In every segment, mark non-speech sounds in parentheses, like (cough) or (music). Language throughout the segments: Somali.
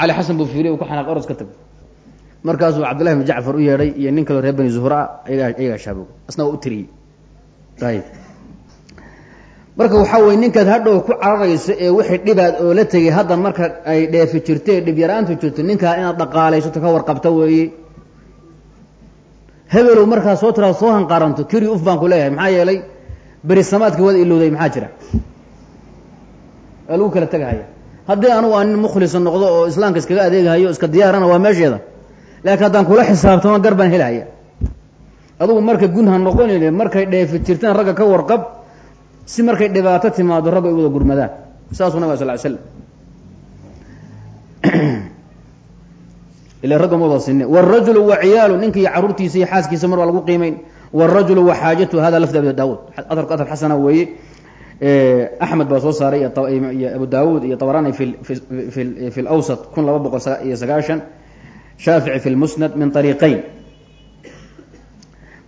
cali xasan buu fiiriy u ku xanaaq oros ka tag markaasuu cabdillahi bn jacfar u yeedhay iyo nin kaloo reer bani zuhra ayagaa ayagaa shaabog asna waa u tiriyey. Ayib marka waxaa weye ninkaad hadhow ku cararayso ee wixii dhibaad oo la tegay hadda marka ay dheefi jirto ee dhib yaraantu jirto ninkaa inaad dhaqaalaysato ka warqabta weeye hebelow markaa soo tiraado soo hanqaaranto kiri uf baan ku leeyahay. Maxaa yeelay beri samaadkii wada ilowday maxaa jira? Waa lagu kala tegahaya haddii anugu aan nin mukhlisa noqdo oo islaamka iskaga adeegahayo iska diyaarana waa meesheeda. Laakiin haddaan kula xisaabtamo gar baan helahaya adugu marka gun ha noqonin markay dheefi jirtaan ragga ka warqab si markay dhibaato timaado ragga ay wada gurmadaan. Saasuu nabig sal ly slam ila ragga ma wada sinne wاrajulu wa ciyaalu ninka iyo caruurtiisa iyo xaaskiisa mar waa lagu qiimeyn. Wاrajulu wa xaajatu hada lafdi abi daawud aarku aar xasana weeye axmed baa soo saaray iyo abu daawud iyo tabarani fi lawsat kun laba boqol iyo sagaashan. Shaafici fi lmusnad min ariiqayn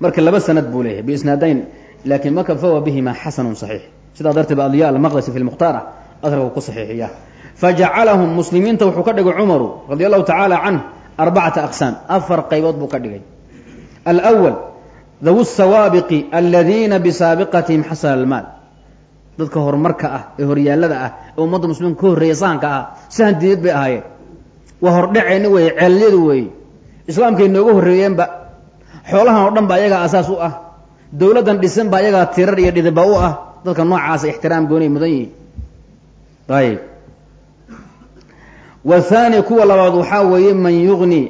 marka laba sanad buu leeyahay biisnaadayn laakiin maka fawa bihima xasanu صaxiix sidaa darteed adya almaqdisi fi lmukhtaara adarka ku saxiixiya fajacalahum muslimiinta wuxuu ka dhigay cumaru radi allahu tacaala canh arbacata aqsaam afar qaybood buu ka dhigay. Alأwal dawu sawaabiqi aladiina bisaabiqatihim xasana almaal dadka horumarka ah ee horyaallada ah ee ummadda muslimiinka ka horreeya sahanka ah sahan diinad bay ahaayeen. Waa hordhaceenni weeye ceelyadu weeye islaamkay nooga horreeyeenba xoolahan oo dhan ba ayagaa asaas u ah. Dowladdan dhisan ba ayagaa tirar iyo dhidiba u ah. Dadka noocaasa ixtiraam goonay mudan yihiin. Ayib wathani kuwa labaad waxaa weeye man yugni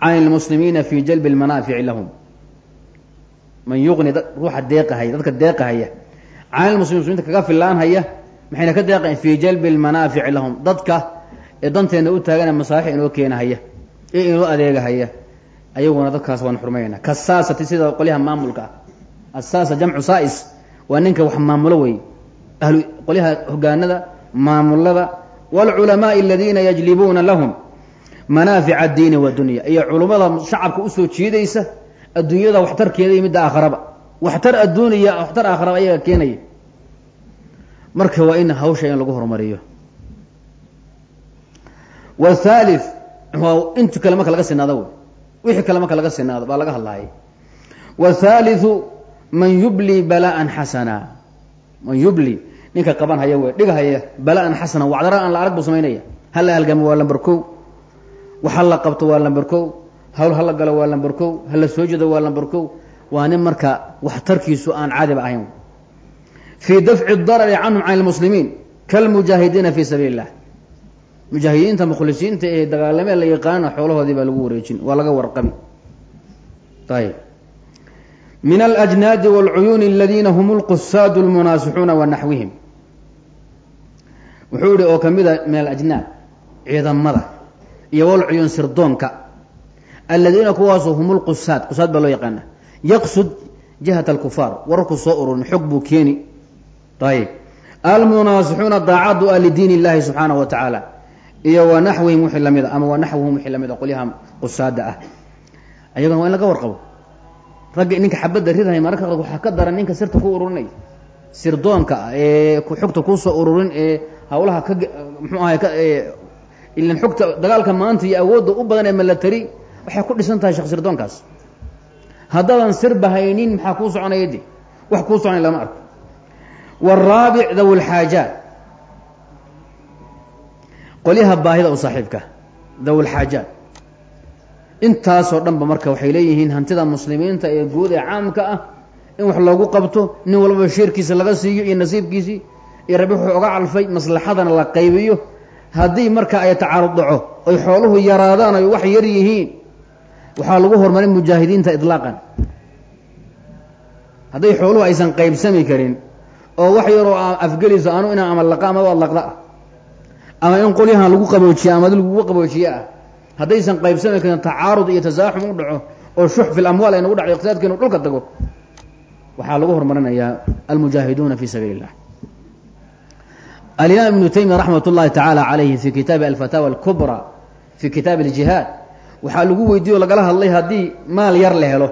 can lmuslimiina fi jalbi lmanaafici lahum. Man yugni ruuxa deeqahaya dadka deeqahaya can muslimiinta kaga filaanhaya maxayna ka deeqayan fii jalbi lmanaafici lahum dadka ee danteena u taagana masaalix inoo keenahaya ee inoo adeegahaya ayaguna dadkaas waan xurmaynaa kasaasati sida qolyaha maamulka ah. Asaasa jamcu saais waa ninka wax maamulo wey ahlu qolyaha hogaanada maamulada wاlculamaai aladiina yajlibuuna lahum manaafica addiini wadunya iyo culummada shacabka u soo jiidaysa adduunyada waxtarkeeda iyo midda aakharaba waxtar adduuniya waxtar aakharaba ayaga keenaya marka waa in hawsha in lagu horumariyo wthalith waa intu kale marka laga sinaado wey. Wixii kale marka laga sinaado baa laga hadlaayay wthaalitثu man yubli bala'an xasana man yubli ninka qaban haya dhigahaya bala'an xasana wacdara aan la arag buu samaynaya hala halgamo waa lamber kow. Waxa la qabto waa lamber kow. Hawl hala galo waa lamber kow. Hala soo jeedo waa lamber kow. Waa nin marka waxtarkiisu aan caadiba ahayn fii dafci darari canhum can lmuslimiin kalmujaahidiina fi sabiili اllah mujaahidiinta mukhlisiinta ee dagaalamee la yaqaana xoolahoodii baa lagu wareejin waa laga warqabi ayb min alajnaadi wاlcuyuuni aladiina hum lqusaadu lmunaasixuuna wa naxwihim. Wuxuu yihi oo kamida min alajnaad ciidamada iyo walcuyuun sirdoonka aladiina kuwaasu hum lqusaad qusaad baa loo yaqaana yaqsud jihat alkufaar wararku soo ururin xog buu keeni ayb almunaasixuuna daacadu a lidiin illahi subxaanaه wa tacaala iyo wa naxwihim wixii lamida ama wa naxwihim wixii lamida qolyaha qusaada ah. Ayagana waa in laga warqabo. Ragga ninka xabadda ridahay mararka qaar waxaa ka daran ninka sirta ku ururinay. Sirdoonka ee xogta kuusoo ururin ee hawlaha ka mxuu ahay ilan xogta dagaalka maanta iyo awoodda u badan ee milatary waxay ku dhisan tahay shek sirdoonkaas. Haddaadan sirba haynin maxaa kuu soconaya de wax kuu soconay lama arko wاraabic daw lxaajaat qolyaha baahida u saaxiibka daw lxaajaat intaasoo dhanba marka waxay leeyihiin hantida muslimiinta ee guud ee caamka ah in wax loogu qabto nin walbaba sheerkiisa laga siiyo iyo nasiibkiisii iyo rabbi wuxuu oga calfay maslaxadana la qaybiyo haddii marka ay tacaarud dhaco oy xooluhu yaraadaan ay wax yar yihiin waxaa lagu horumarin mujaahidiinta idlaaqan hadday xooluhu aysan qaybsami karin oo wax yaroo afgelayso anu inaan amallaqo amaba laqda. Ama in qolyahan lagu qaboojiya ama lagugu qaboojiye hadaysan haddaysan qaybsami karin tacaarud iyo tasaaxum u dhaco oo shux fi lamwaal aynagu dhaco iqtisaadkeenu dhulka tago. Waxaa lagu horumarinayaa almujaahiduuna fi sabiili illah alimaam ibnu taymiya raxmat ullaahi tacaala calayhi fi kitaabi alfataawa alkubra fi kitaabi aljihaad waxaa lagu weydiiye oo lagala hadlay haddii maal yar la helo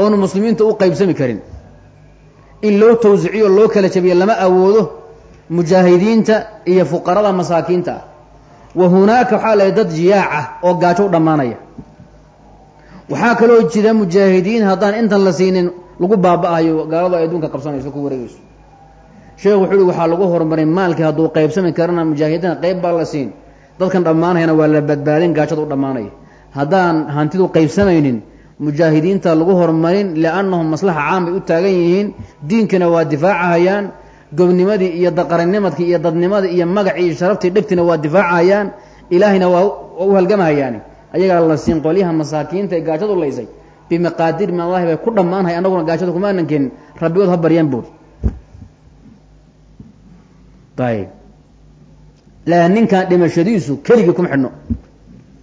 oonu muslimiinta u qaybsami karin in loo tawsiciyo loo kala jabiyo lama awoodo mujaahidiinta iyo fuqarada masaakiinta. Ah wa hunaaka waxaa la dad jiyaac ah oo gaajo u dhammaanaya. Waxaa kaloo jira mujaahidiin haddaan intan la siinin lagu baaba-ayo gaaladu ay adduunka qabsanayso ku wareegeyso sheekh wuxuu uhi waxaa lagu horumaray maalkii hadduu qaybsami karana mujaahidiina qayb baa la siin. Dadkan dhammaanayana waa la badbaadin gaajada u dhammaanaya. Haddaan hantidu qaybsamaynin mujaahidiinta lagu horumarin liannahum maslaxa caam bay u taagan yihiin diinkana waa difaacahayaan gobnimadii iyo daqarinimadkii iyo dadnimadii iyo magacii iyo sharaftii dhegtina waa difaacahayaan ilaahayna waa u halgamahayaani. Ayagaa la siin qolyaha masaakiinta ee gaajadu laysay bimaqaadir min allahi bay ku dhammaanhay annaguna gaajada kumaanan keenin rabbigood ha baryaan buuri ayb la ninkan dhimashadiisu keligii kuma xidhno.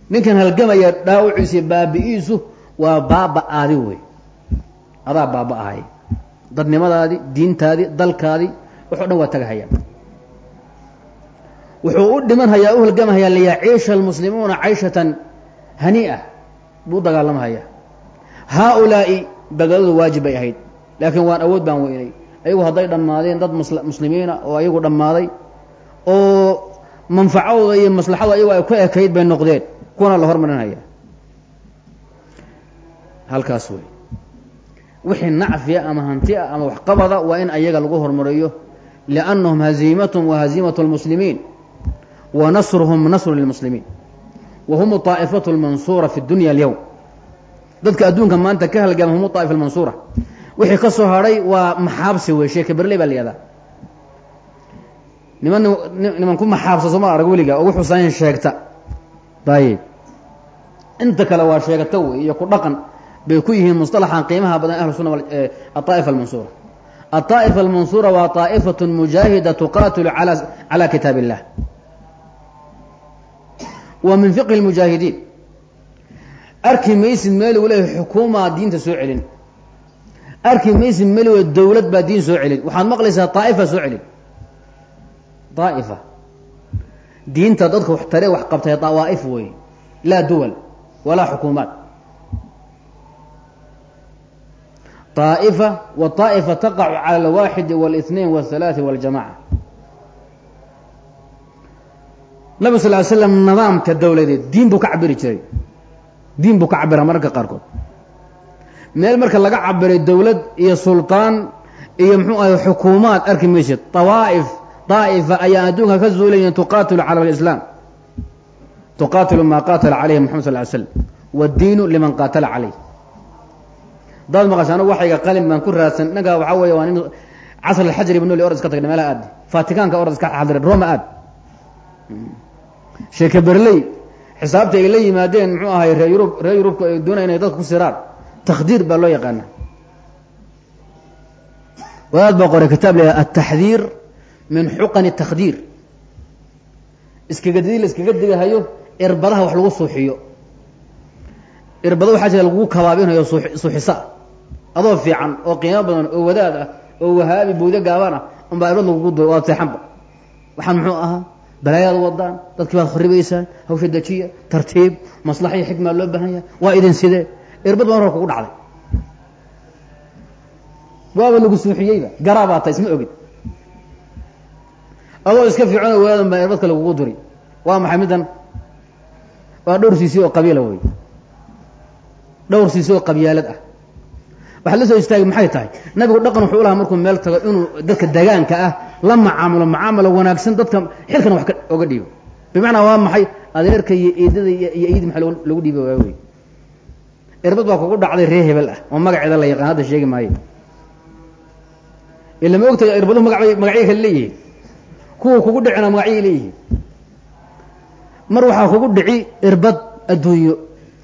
Ninkan halgamaya dhaawiciisa baabi'iisu waa baaba-aadi wey. Adaa baaba-ahay dadnimadaadii diintaadii dalkaadii wax o dhan waa tagahayaan wuxuu u dhiman hayaa u halgamahayaa liyaciisha almuslimuuna cayshatan hanii'a buu dagaalamhayaa haa-ulaa'i badadadu waajib bay ahayd. Laakiin waan awood baan weynay. Ayagu hadday dhammaadeen dad muslimiina oo ayagu dhammaaday oo manfacadooda iyo maslaxadu ayagu ay ku ekayd bay noqdeen. Kuwana la hormarinaya halkaas wey wixii nacfiya ama hantia ama waxqabada waa in ayaga lagu hormariyo. Liannahum haziimathm wa haziimatu lmuslimiin wa nasruhum nasru lilmuslimiin wa hum aa'ifatu lmansuura fi dunya alyowm dadka adduunka maanta ka halgama hum aa'ifa almansuura wixii ka soo waa maxaabsi wey sheeke berley baa la niman niman ku maxaabsa sooma arag weliga. Oo wuxuusayn sheegta. Ayib inta kale waa sheegata wey iyo ku dhaqan bay ku yihiin musطalaxan qiimaha badan ahlu suna aaa'ifa almansuura aلطaa'ifa almansuura waa طaa'ifaة mujaahida tuqaatilu calى kitaab الlah wa min fiqhi اlmujaahidiin arki maysid meel u leeyahy xukuumaa diinta soo celin arki maysid meel dowlad baa diin soo celin waxaad maqlaysaa طaa'ifa soo celin طaa'ifa diinta dadka wax tare wax qabtay dawaa'if wey laa duwal walaa xukuumaat طaaئفة وطaaئفة تقع calى الواxد والاثنين والثaلاث والجamاعة nabig sal ly slam nidaamka dowladeed diin buu ka cabiri jiray diin buu ka cabira mararka qaarkood meel marka laga cabiray dowlad iyo sulطaan iyo mxuu ahay xukuumaad arki maysid طawaaئف طaaئفة ayaa adduunka ka zuulayiin tuqaatilu calى الإسlاam tuqaatilu ma qaatala عalayhi mxamed sal ly slm wالdiinu liman qaatala عalayh daad maqasha anagu waxayga qalin baan ku raadsan. Dhankaa waxaa weeye waa nin casr alxajri ibn oli orad iska tagna meelaha aad. Fatikaanka orad iska xadiray roma aad. Sheeke berley xisaabta ay la yimaadeen muxuu ahay ree yurub reer yurubku ay doonaya inay dadka ku siraan takhdiir baa loo yaqaana wadaad baa qoray kitaab la ataxdiir min xuqani takhdiir. Iskaga didi la iskaga digahayo irbadaha wax lagu suuxiyo. Irbado waxaa jira lagugu kabaabinayo suuxisa adoo fiican oo qiimo badan oo wadaad ah oo wahaabi buudo gaaban ah unbaa irbad lagugu du waad seexanba waxaan muxuu ahaa? Balaayaad wadaan dadkii baad kharibaysaan hawsha dejiya tartiib maslaxa iyo xikmaa loo yahay waa idin sidee? Irbad baa marka kugu dhacday. Waaba lagu suuxiyeyba garaabaa ta isma ogid adoo iska fiican oo wadaadan baa irbadka lagugu duri waa maxay middan waa dhowrsiisi oo qabiila wey dhowr siisi oo qabyaalad ah waxaad la soo istaagay maxay tahay? Nabigu dhaqan wuxuu lahaa markuu meel tago inuu dadka degaanka ah la macaamulo macaamalo wanaagsan dadka xilkana wax oga dhiibo. Bimacnaa waa maxay? Adeerka iyo eedada iyo eedi maa lagu dhiiba waa wey irbad baa kugu dhacday ree hebel ah oo magaceeda la yaqaan hadda sheegi maayo. Ila ma ogtahay irbaduhu maga magacyo kale leeyihiin. Kuwa kugu dhicina magacyay leeyihiin. Mar waxaa kugu dhici irbad adduunyo.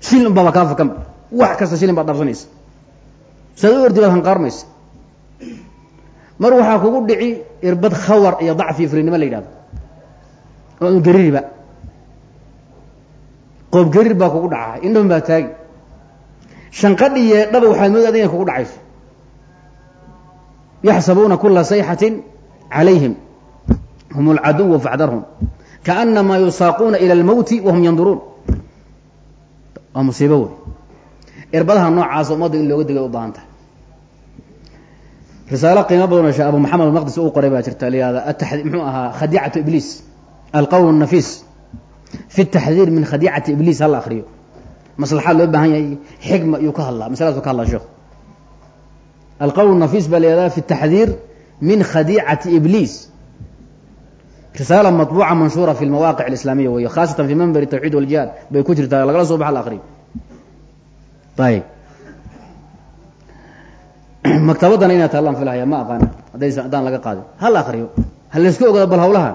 Shil unbaaba kaa fakan. Wax kasta shilin baad dhaafsanaysa saad u ordi baad hanqaarmaysa mar waxaa kugu dhici irbad khawar iyo dacfi iyo fulinimo la yidhahdo oo an gaririba qoob garir baa kugu dhaca indhaban baa taagi shanqadhi yeedhaba waxaad moodaada inay kugu dhacayso yaxsabuuna kula sayxatin calayhim hum اlcaduw faxdarhum kaأnamaa yusaaquuna ilى اlmowti wahum yanduruun waa musiibo wey irbadaha noocaasa ummadda in looga digay u baahan tahay. Risaalo qiimo badan oo shee abu maxamed maqdis uu qoray baa jirta layihahda ata muxuu ahaa khadiicatu ibliis alqowl nafiis. Fi taxdiir min khadiicati ibliis hala akriyo maslaxaad loo baahan yahay xikma iyuu ka hadlaa masaladaas ka hadlaa sheekhu alqowl nafiis baa layihahdaa fi taxdiir min khadiicati ibliis. Risaala maطbuuca manshuura fi lmawaaqic alislaamiya weeye khaasatan fi manbari tawxiid waljihaad bay ku jirtaa lagala soo baxa la akriyo ayib maktabadana inaa taallaan filahaya ma aqaana haddaysa haddaan laga qaadin hala akriyo ha layska ogaado bal hawlaha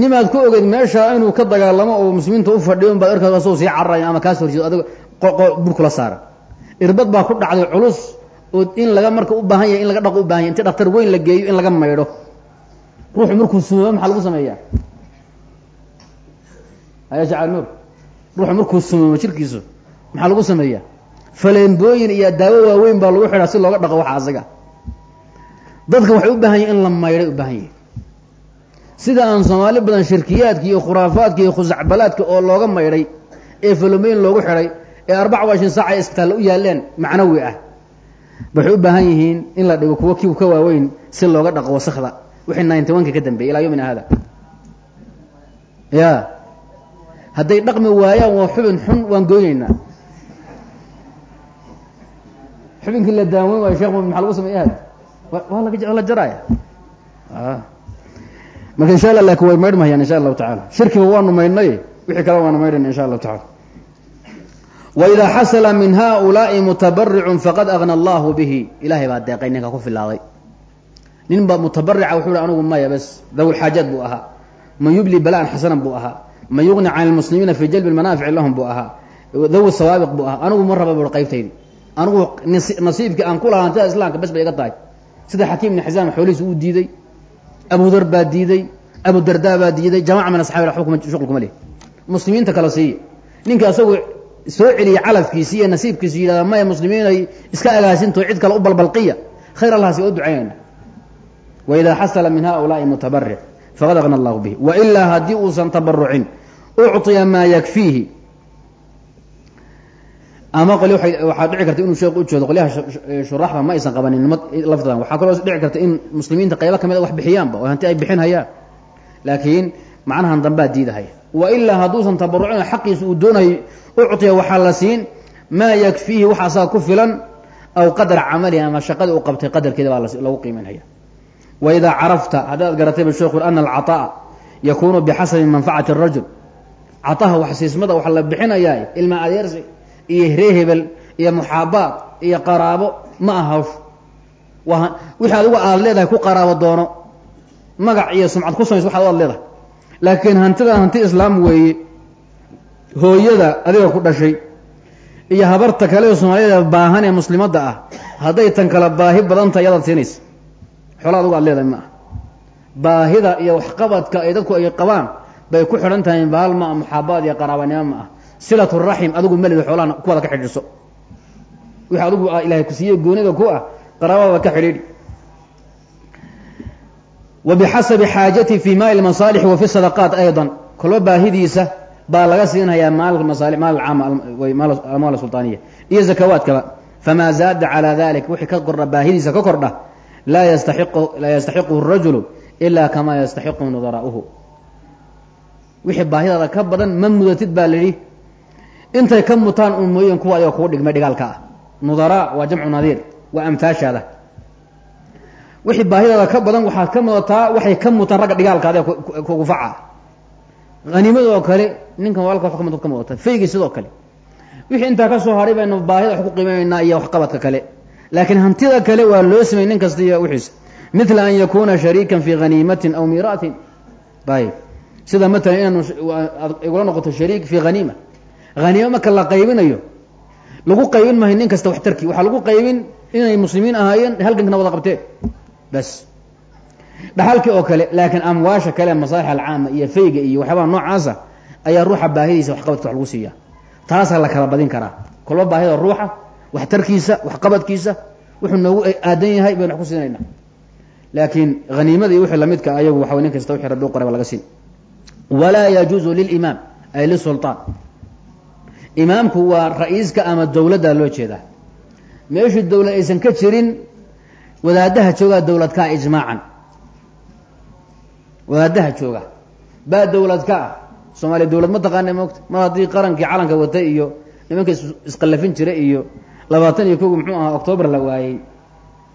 nimaad ku ogeed meesha inuu ka dagaalamo oo muslimiinta u fadhiyo un baad arkaas asagoo sii cararaya ama kaas horjeedo adigo bur kula saara irbad baa ku dhacday culus oo in laga marka u baahan yahay in laga dhaqo u baahan yahy inti dhaktar weyn la geeyo in laga maydho ruuxu markuu sumamo maxaa lagu sameeyaa haya shacaal nuur ruuxu markuu sumamo jirkiisu maxaa lagu sameeyaa? Faleembooyin iyo daawo waaweyn baa lagu xidhaa si looga dhaqo waxa asaga. Dadka waxay u baahan yahin in la maydhay u baahan yahi sida aan soomaali badan shirkiyaadka iyo khuraafaadka iyo khusacbalaadka oo looga maydhay ee falomeyn loogu xidhay ee arbaca washin saac ay isbitaalla u yaaleen macnawi ah. Waxay u baahan yihiin in la dhigo kuwo kiw ka waaweyn si looga dhaqo wasakda wixii ninety one ka ka dambeeyay ilaa yomina hada ya hadday dhaqmi waayaan waa xubin xun waan goynaynaa xubinkii la daaweyn waayo sheekh maaa lagu samey ahad waa lala jaraya ah. marka insha alla laakin way maydhmahayaan insha allahu tacala shirkiba waanu maydhnay wixii kale waanu maydhayna insha allahu tacala waidaa xasala min haaulaa'i mutabaricun faqad agna allahu bihi. Ilaahay baa deeqay ninka ku filaaday. Ninba mutabarica wuxuu hi anugu maya bes dawl xaajaad buu ahaa. Man yubli balaan xasanan man yugni can lmuslimiina fi jalbi manaafici lahum buu ahaa. Daw sawaabiq buu ahaa. Anigu ma raba bu qaybtaydi anigu nasiibkii aan ku lahaa islaamka bes bay iga tahay. Sida xakiim ibn xisaam xoolihiis uu diiday abudar baa diiday abudarda baa diiday jamaca min asxabi shuql kuma leh. Muslimiinta kala siiya ninka asagu soo celiya calafkiisi iyo nasiibkiisu yidhahda maya muslimiinay iska agaasinto cid kale u balbalqiya. Khayr allahasi oo ducaynayna waidaa xasala min haؤulaaءi mutabaric faqad agna allahu bihi wailaa haddii uusan tabarucin ucطiya maa yakfiihi ama qoli waxaa dhici karta inuu sheekh u jeedo qolyaha shuraxda ma aysan qabanin lafdan waxaa kaloo dhici karta in muslimiinta qaybo kamid a wax bixiyaanba oo hanti ay bixin hayaan laakiin macnahan dambaa diidahaya wailaa hadduusan tabarucin xaqiisa uu doonayo ucطiya waxaa la siin maa yakfiihi wax asaga ku filan aw qadra camalihi ama shaqadii u qabtay qadarkeeda baa lagu qiiminhaya waidaa carafta haddaad garatayba sheekhu ana alcaطa'a yakunu bixasabi manfacati الrajul caطaha wax siismada wax la bixinayaa ilma adeersi iyo ree hebel iyo muxaabaad iyo qaraabo ma aha hawsh waa wixii adigu aad leedahay ku qaraabo doono. Magac iyo sumcad ku samays waxaad aad leedahay. Laakiin hantida hanti islaam weeye hooyada adiga ku dhashay iyo habarta kale ee soomaaliyada baahan ee muslimadda ah hadday tan kale baahi badan tahay yadaad siinaysa. Xoola adigu aad leedahay ma ah baahida iyo waxqabadka ay dadku ay qabaan bay ku xidhan tahay baal ma ah, muxaabaad iyo qaraabanimo ma ah. Silat raxim adigu malida xoolahan kuwada ka xidhiidso wixii adigu ah ilahay ku siiye goonida ku ah qaraabada ka xidhiidhi. Wa bixasabi xaajati fi maali masaalixi wa fi sadaqaat aydan. Kolba baahidiisa baa laga siinhayaa maal masaali maal caama amwaal sultaaniya. Iyo zakawaadkaba. Famaa zaada calaa dalik wixii ka kordha baahidiisa ka kordha laa yastaxiqu laa yastaxiquhu rajulu ilaa kamaa yastaxiqu nadara'uhu wixii baahidaada ka badan ma mudatid baa lidhi intay ka mutaan un mooyin kuwa ayagoo kugu dhigmay dhigaalka. Ah nudaraa waa jamcu nadiir waa amtaashaada. Wixii baahidaada ka badan waxaad ka mudataa waxay ka mutaan ragga dhigaalkaada kugu faca. Haniimada oo kale ninkan walka wa ka mudata faygii sidoo kale. Wixii intaa ka soo haray baynu baahida wax ku qiimaynaynaa iyo waxqabadka kale. Laakiin hantida kale waa loo samey nin kasta iyo wixiisa mila an yakuna shariikan fi haniimatin aw miiraatin ayb sida matalan inaanu igula noqoto shariik fi haniima haniimo marka la qaybinayo lagu qaybin mahay nin kasta waxtarki waxaa lagu qaybin inay muslimiin ahaayeen halgankana wada qabteen. Bas. Dhaxalkii oo kale laakiin amwaasha kale masaalix alcaama iyo fayga iyo waxyaabaha noocaasa ayaa ruuxa baahidiisa waxqabadka wax lagu siiya. Taasaa la kala badin karaa. Kolba baahida ruuxa waxtarkiisa waxqabadkiisa wuxuu noogu aadan yahay baynu wax ku siinayna laakiin haniimada iyo wixii lamidka ayagu waxa nin kasta wixii rabbi u qoray ba laga siin walaa yajuuzu lilimaam ay lisulطaan imaamku waa ra'iiska ama dowladda loo jeedaa meeshii dowlad aysan ka jirin wadaadaha joogaa dowladkaa ijmaacan wadaadaha jooga baa dawlad ka ah soomaaliya dawlad ma taqaana moogta mar haddii qarankii calanka wata iyo nimanka isqallafin jira iyo labaatan iyo kogi muxuu ahaa octoobar la waayey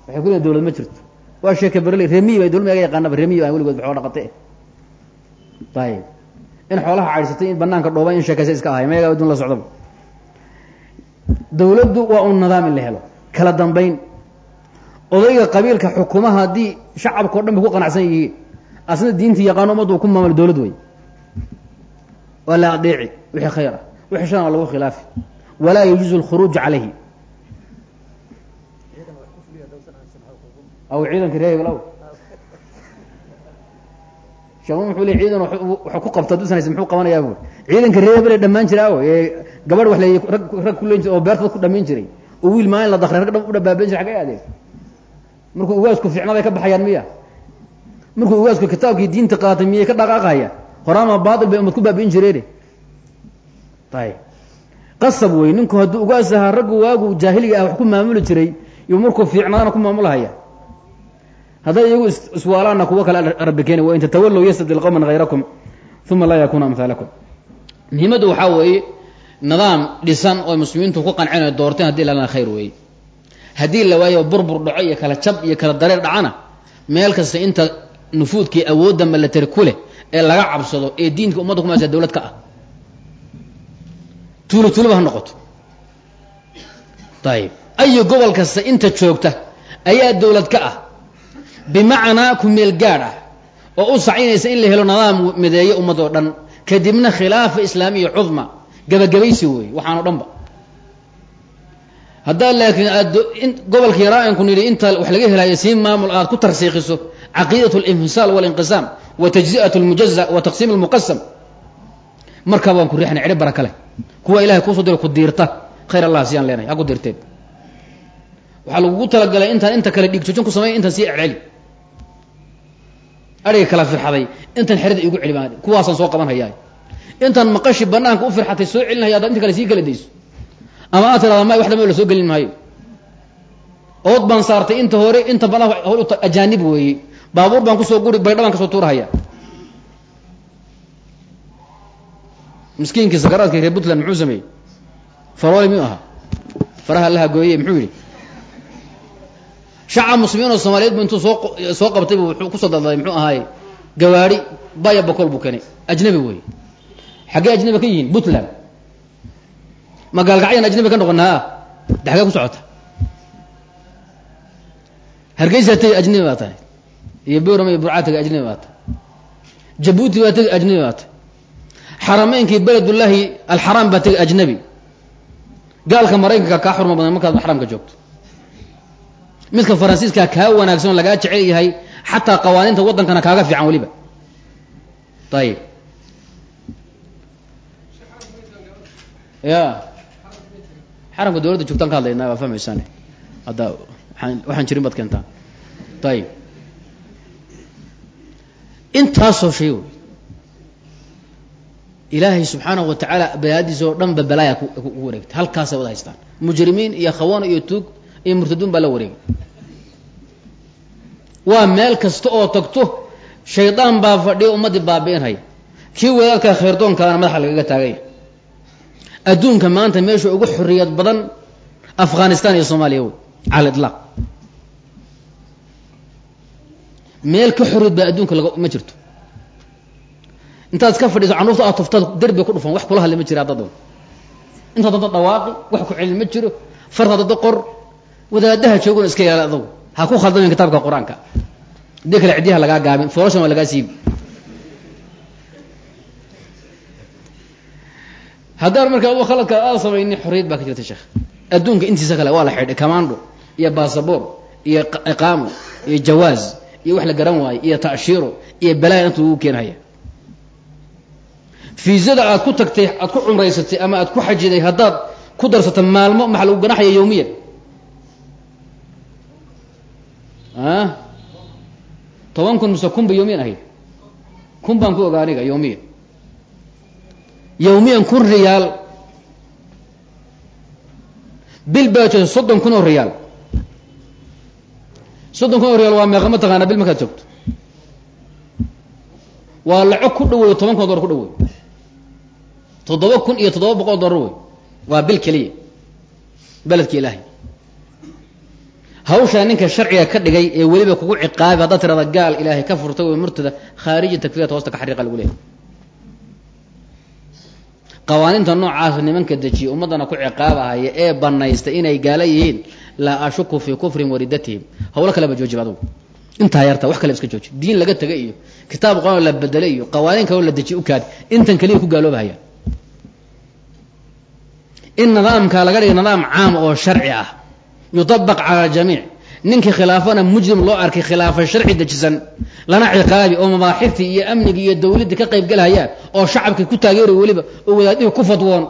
waxay ku leein dawlad ma jirto waa sheeke berli remiy bay dawlad maga yaqaanaba remiy aan weligood xoolo dhaqate ayib in xoolaha caydhsatay in banaanka dhooban in sheekaysa iska ahay mayaga adun la socdaba dawladdu waa un nidaam in la helo. Kala dambayn odayga qabiilka xukumaha haddii shacabka o dhan bay ku qanacsan yihiin. Asna diintii yaqaano umaddu ku maamulo dawlad wey waa la adeeci. Wixii khayr ah wixii shan waa lagu khilaafi. Walaa yajuuzu alkhuruuj calayhi. Aw ciidanka reer hebel aw sheekh wuxuu le ciidan waxu ku qabta haduusan haysa muxuu qabanayaa buuri ciidanka ee dhammaan jira aw ee gabadh wax leey rag rag ku leen jira oo beerta ku dhamayn jiray. Oo wiil maalin la dakray rag u dhabaaben jiray xagay aadeen markuu ugaasku ficnaday ka baxayaan miya. Markuu ugaasku kitaabkii diinta qaatay miyay ka dhaqaaqaya horaama baatil bay umad ku baabi'in jireene ayib qasab wey ninku hadduu ugaas ahaa raggu waagu jaahiliga ah wax ku maamuli jiray iyo markuu fiicnaadana ku maamulahaya hadday iyagu iswaalaana kuwo kale rabbi keeni wain tatawallow yastabdil qowman hayrakum uma laa yakuna amhaalakum muhiimaddu waxaa weeye nidaam dhisan oo muslimiintu ku qancinayo doorteen haddii lalana khayr weeye haddii la waayo burbur dhaco iyo kala jab iyo kala dareer dhacana meel kasta inta nufuudkii awoodda milatari ku leh ee laga cabsado ee diinka ummadda kumaasa dawlad ka ah tuulo tuuloba ha noqoto ayib ayo gobol kasta inta joogta ayaa dawlad ka ah bimacnaa ku meel gaadh ah oo u sacinaysa in la helo nidaam mideeyo ummad oo dhan kadibna khilaafa islaamiya cudma gabagabaysi weeye waxaan o dhan ba haddaad laakiin aad gobolka yaraa-an ku nidhi inta wax laga helayo sii maamul aad ku tarsiikiso caqiidat اlinfisaal walinqisaam wa tajzi'at اlmujaza wa taqsiim اlmuqasam markaa waan ku riixnay cidhi bara kale kuwa ilahay kuusoo dira ku diirta khayr allah siyaan leenahay ha ku diirteen waxaa lagugu talagalay intaan inta kale dhiigjoojin ku samey intaan sii celceli adhiga kala firxaday. Intan xerada igu celi baan kuwaasaan soo qaban hayaa intaan maqashi banaanka u firxatay soo celinaya haddaad inta kale sii kala dayso. Ama aad tirahda may wax damba la soo gelin maayo. Ood baan saartay inta hore inta badan hor ajaanib weeye. Baabuur baan ku soo guri baydha baan ka soo tuurahaya miskiinkii sakaraadka reer puntland muxuu sameeyey? Faroole miyuu ahaa? Faraha allaha gooye muxuu yidhi shacab muslimiin oo soomaaliyeed bu intuu soo soo qabtay bu wuxuu ku soo daldaday muxuu ahaaye gawaari baya bacol buu keenay. Ajnabi wey xaggee ajnabi ka yihiin? Puntland. Ma gaalgacyan ajnabi ka noqona a de xagee ku socota. Hargeysaa tegi ajnabi baa tahay. Iyo borama iyo burcaa tegi ajnabi baa tahay. Jabuuti baa tegi ajnabi baa tahay. Xarameynkii beledullaahi alxaraam baa tegi ajnabi. Gaalka maraykanka kaa xurma badan markaad xaramka joogto midka faransiiska kaa wanaagsan lagaa jecel yahay xataa qawaaniinta waddankana kaaga fiican weliba. Ayib ya xaramka dawladda joogtaan ka hadlaynaa waa fahmaysaan hadda waxaan jirin baad keentaan ayib intaasoo shay wey ilaahay subxaanahu wa tacaala balaadiisa oo dhan ba balaaya ku wareegtay. Halkaasay wada haystaan. Mujrimiin iyo khawaano iyo tuug iyo murtaduun baa la wareegay. Waa meel kasta oo tagto shaydaan baa fadhiya ummaddii baabi'inhaya kii wadaadkaa khayrdoonkaana madaxa lagaga taagaya adduunka maanta meesha ugu xorriyad badan afghanistan iyo soomaaliya wey cala ilaaq meel ka xorriyad baa adduunka laga ma jirto. Intaad iska fadhiiso canuurta aad tuftaad derbi ku dhufan wax kula hadli ma jira haddada intaad dada dhawaaqi wax ku celin ma jiro. Farta dada qor wadaadaha jooguna iska yaalla adagu ha ku khaldamin kitaabka qur'aanka. Hadii kale cidyaha lagaa gaabin fooloshan waa lagaa siibi haddaan markaa khaladka aada samaynin xorriyad baa ka jirta sheekh. Adduunka intiisa kale waa la xidhay commando iyo basaboor iyo iqaamo iyo jawaaz iyo wax la garan waayo iyo ta'shiiro iyo balaya inta ugu keenhaya fiisada aad ku tagtay aad ku cumraysatay ama aad ku xajiday haddaad ku darsato maalmo maxaa lagu ganaxaya yawmiya a toban kun mise kun ba yawmiyan ahayd kun baan ku ogaa aniga yawmiya yawmiyan kun riyaal. Bil baa joogta soddon kun oo riyaal. Soddon kun oo riyaal waa meeqa ma taqaanaa bil markaad joogto. Waa lacog ku dhaweeyo toban kun dolar ku dhaweey toddoba kun iyo toddoba boqol dolar wey waa bil keliya. Beledka ilaahay hawshaa ninka sharciga ka dhigay ee weliba kugu ciqaabi haddaad tirada gaal ilaahay ka furtay w murtada khaariji takfirata hoosta ka xariiqa lagu leehay qawaaniinta noocaas nimanka dejiya ummaddana ku ciqaabahaya ee banaysta inay gaala yihiin laa ashuku fii kufrin waridatihim hawlo kaleba joojib adugu. Intaa yarta wax kale iska jooji. Diin laga tegay iyo kitaab qur'aan la bedelay iyo qawaaniin kaloo la dejiye u kaadi. Intan keliya ku gaaloobahaya in nidaamka laga dhiga nidaam caam oo sharci ah yuطabaq cala jamiic ninkii khilaafana mujrim loo arkay khilaafa sharci dejisan lana ciqaabi oo mabaaxirtii iyo amnigii iyo dawladdii ka qayb galhayaan oo shacabka ku taageeray weliba oo wadaadihii ku fadwoon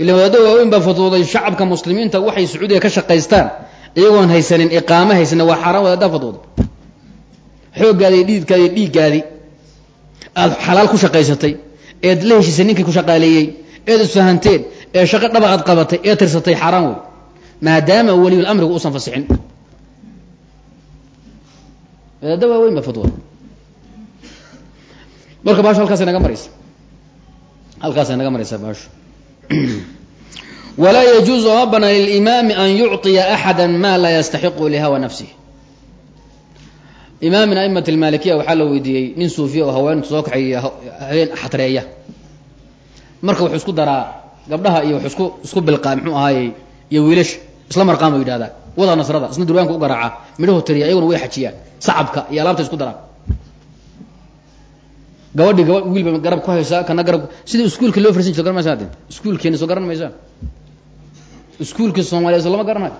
ila wadaado waaweyn baa fadwooday shacabka muslimiinta waxay sacuudiga ka shaqaystaan iyagoon haysanin iqaamo haysanin waa xaaraan wadaaddaa fadwooday xooggaadi iyo dhiidkaadi iyo dhiiggaadi aada xalaal ku shaqaysatay eed la heshiisay ninkii ku shaqaaleeyey eed isfahanteen ee shaqo dhaba aad qabatay ee tirsatay xaaraan wey maadaama weliyul amrigu uusan fasixin. Wadaada waaweyn ba fatwa marka baasho halkaasay naga maraysa. Halkaasay naga maraysaa baasho walaa yajuuzu ma bana lilimaami an yucطiya axada ma laa yastaxiqu lihawa nafsih imaam min a'imat almalikiya waxaa la weydiiyey nin suufiya oo haweentu soo kaxeeya habeen xatreeya. Marka wuxuu isku daraa gabdhaha iyo wuxuu isku isku bilqaa muxuu ahaayey iyo wiilasha isla marqaan ba yidhahdaa wada nasrada isna durwaanka u garaaca midhahu tiriya iyaguna way xajiyaan. Sacabka iyo alaabta isku daraa gabadhii gaba wiilba garab ku haysaa kana garab sidii iskuulka loo farsan jiro garan maysa adin iskuulkeeni soo garan maysaan iskuulka soomaaliya so lama garanayo?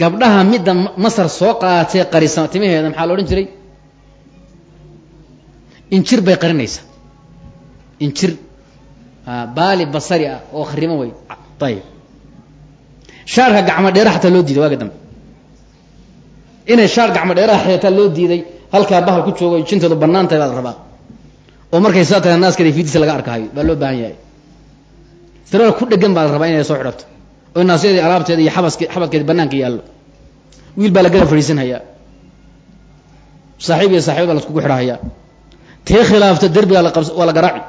Gabdhaha midda masar soo qaatee qarisa timaheeda maxaa la odhan jiray injir bay qarinaysaa. Injir baali basari ah oo kharimo wey ayib shaarka gacmo dheera xataa loo diiday waaga dambe inay shaar gacmo dheeraha xeetaa loo diiday halkaa bahal ku joogo jinteedu bannaan tahay baa la rabaa. Oo markay saa tahay naaskeeda fiidisa laga arkahayo baa loo baahan yahay. Sirada ku dhegan baa la rabaa inay soo xidhato. Oo naasyadeedi alaabteeda iyo xabaske xabadkeedi banaanka yaallo. Wiil baa la fadhiisanhayaa saaxiib iyo saaxiibad baa la xidhahayaa tee khilaafta derbigaa laqabs waa la garaaci.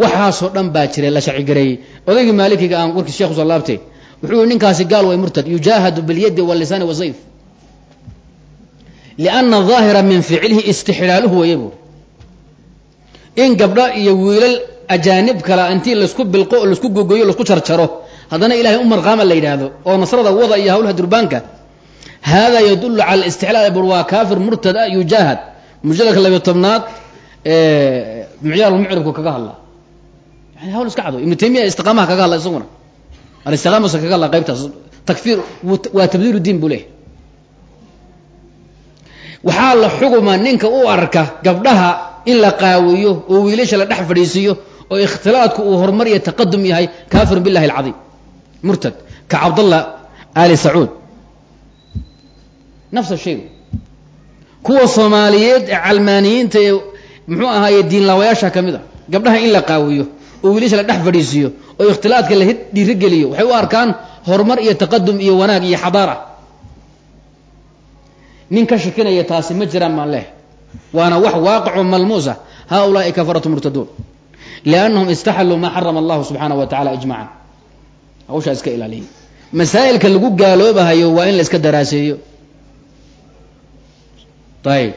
Waxaasoo dhan baa jira la sharcigareeyey odaygii maalikiga aan warkiis shekh u soo laabtay wuxuu yihi ninkaasi gaal way murtad. Yujaahadu bilyadi walisaani wasayf lianna daahira min ficlihi istixlaaluhu weye buuri in gabdho iyo wiilal ajaanib kala intii la isku bilqo la isku gogoyo la isku jarjaro haddana ilahay u marqaama la yidhaahdo. Oo nasrada wada iyo hawlaha durbaanka hada yadulu cala istixlaal bur waa kaafir murtad ah yujaahad mujaladka labiyo tobnaad micyaal mucribku kaga hadla yani hawl iska cado ibnu taymiya istiqaamaha kaga hadla isaguna alistiqaamasa kaga hadla qaybtaas takfiir waa tabdiilu diin buu leehay waxaa la xuguma ninka u arka gabdhaha in la qaawiyo oo wiilasha la dhex fadhiisiiyo oo ikhtilaadku uu horumar iyo taqadum yahay kaafirun billahi alcadiim murtad ka cabdallah ali sacuud nafsa shay kuwa soomaaliyeed ee calmaaniyiinta ee muxuu ahaaye diinlaawayaasha ka mid a gabdhaha in la qaawiyo oo wiilasha la dhex fadhiisiiyo oo ikhtilaadka la dhiirigeliyo waxay u arkaan horumar iyo taqadum iyo wanaag iyo xadaara nin ka shakinaya taasi ma jiraan maan leh waana wax waaqico malmuusa haulaai kafaratu murtaduun liannahum istaxalluu maa xarama allahu subxaanahu wa tacala ijmacan hawshaa iska ilaaliyay masaa'ilka lagu gaaloobahayo waa in la iska daraaseeyo ayib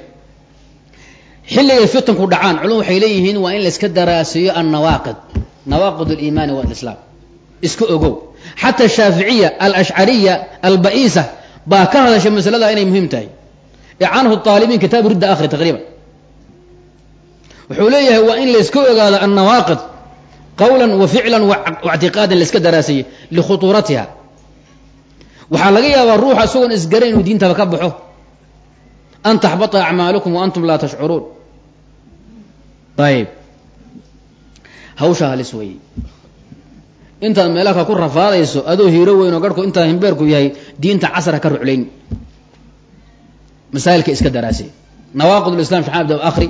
xilligay fitanku dhacaan culum waxay leeyihiin waa in la iska daraaseeyo annawaaqid. Nawaaqid aliimaani walislaam iska ogow. Xata ashaaficiya alashcariya alba'iisa baa ka hadashay masalada inay muhiim tahay. Canhu aalibiin kitaabu ridda akhri taqriiban. Wuxuu leeyahay waa in la iska ogaado annawaaqid qawlan wa ficlan waictiqaadan la iska daraaseeyey likhutuuratiha waxaa laga yaabaa ruuxa isagoon isgaran inuu diintaba ka baxo an taxbata acmaalukum wa antum laa tashcuruun ayib hawshaa halis weeye intaad meelaka ku rafaadayso adoo hiiro weyn oo garhku intaa himbeerku yahay diinta casra ka ruclayn masaailka iska daraasay nawaaqid lislam shee abd akri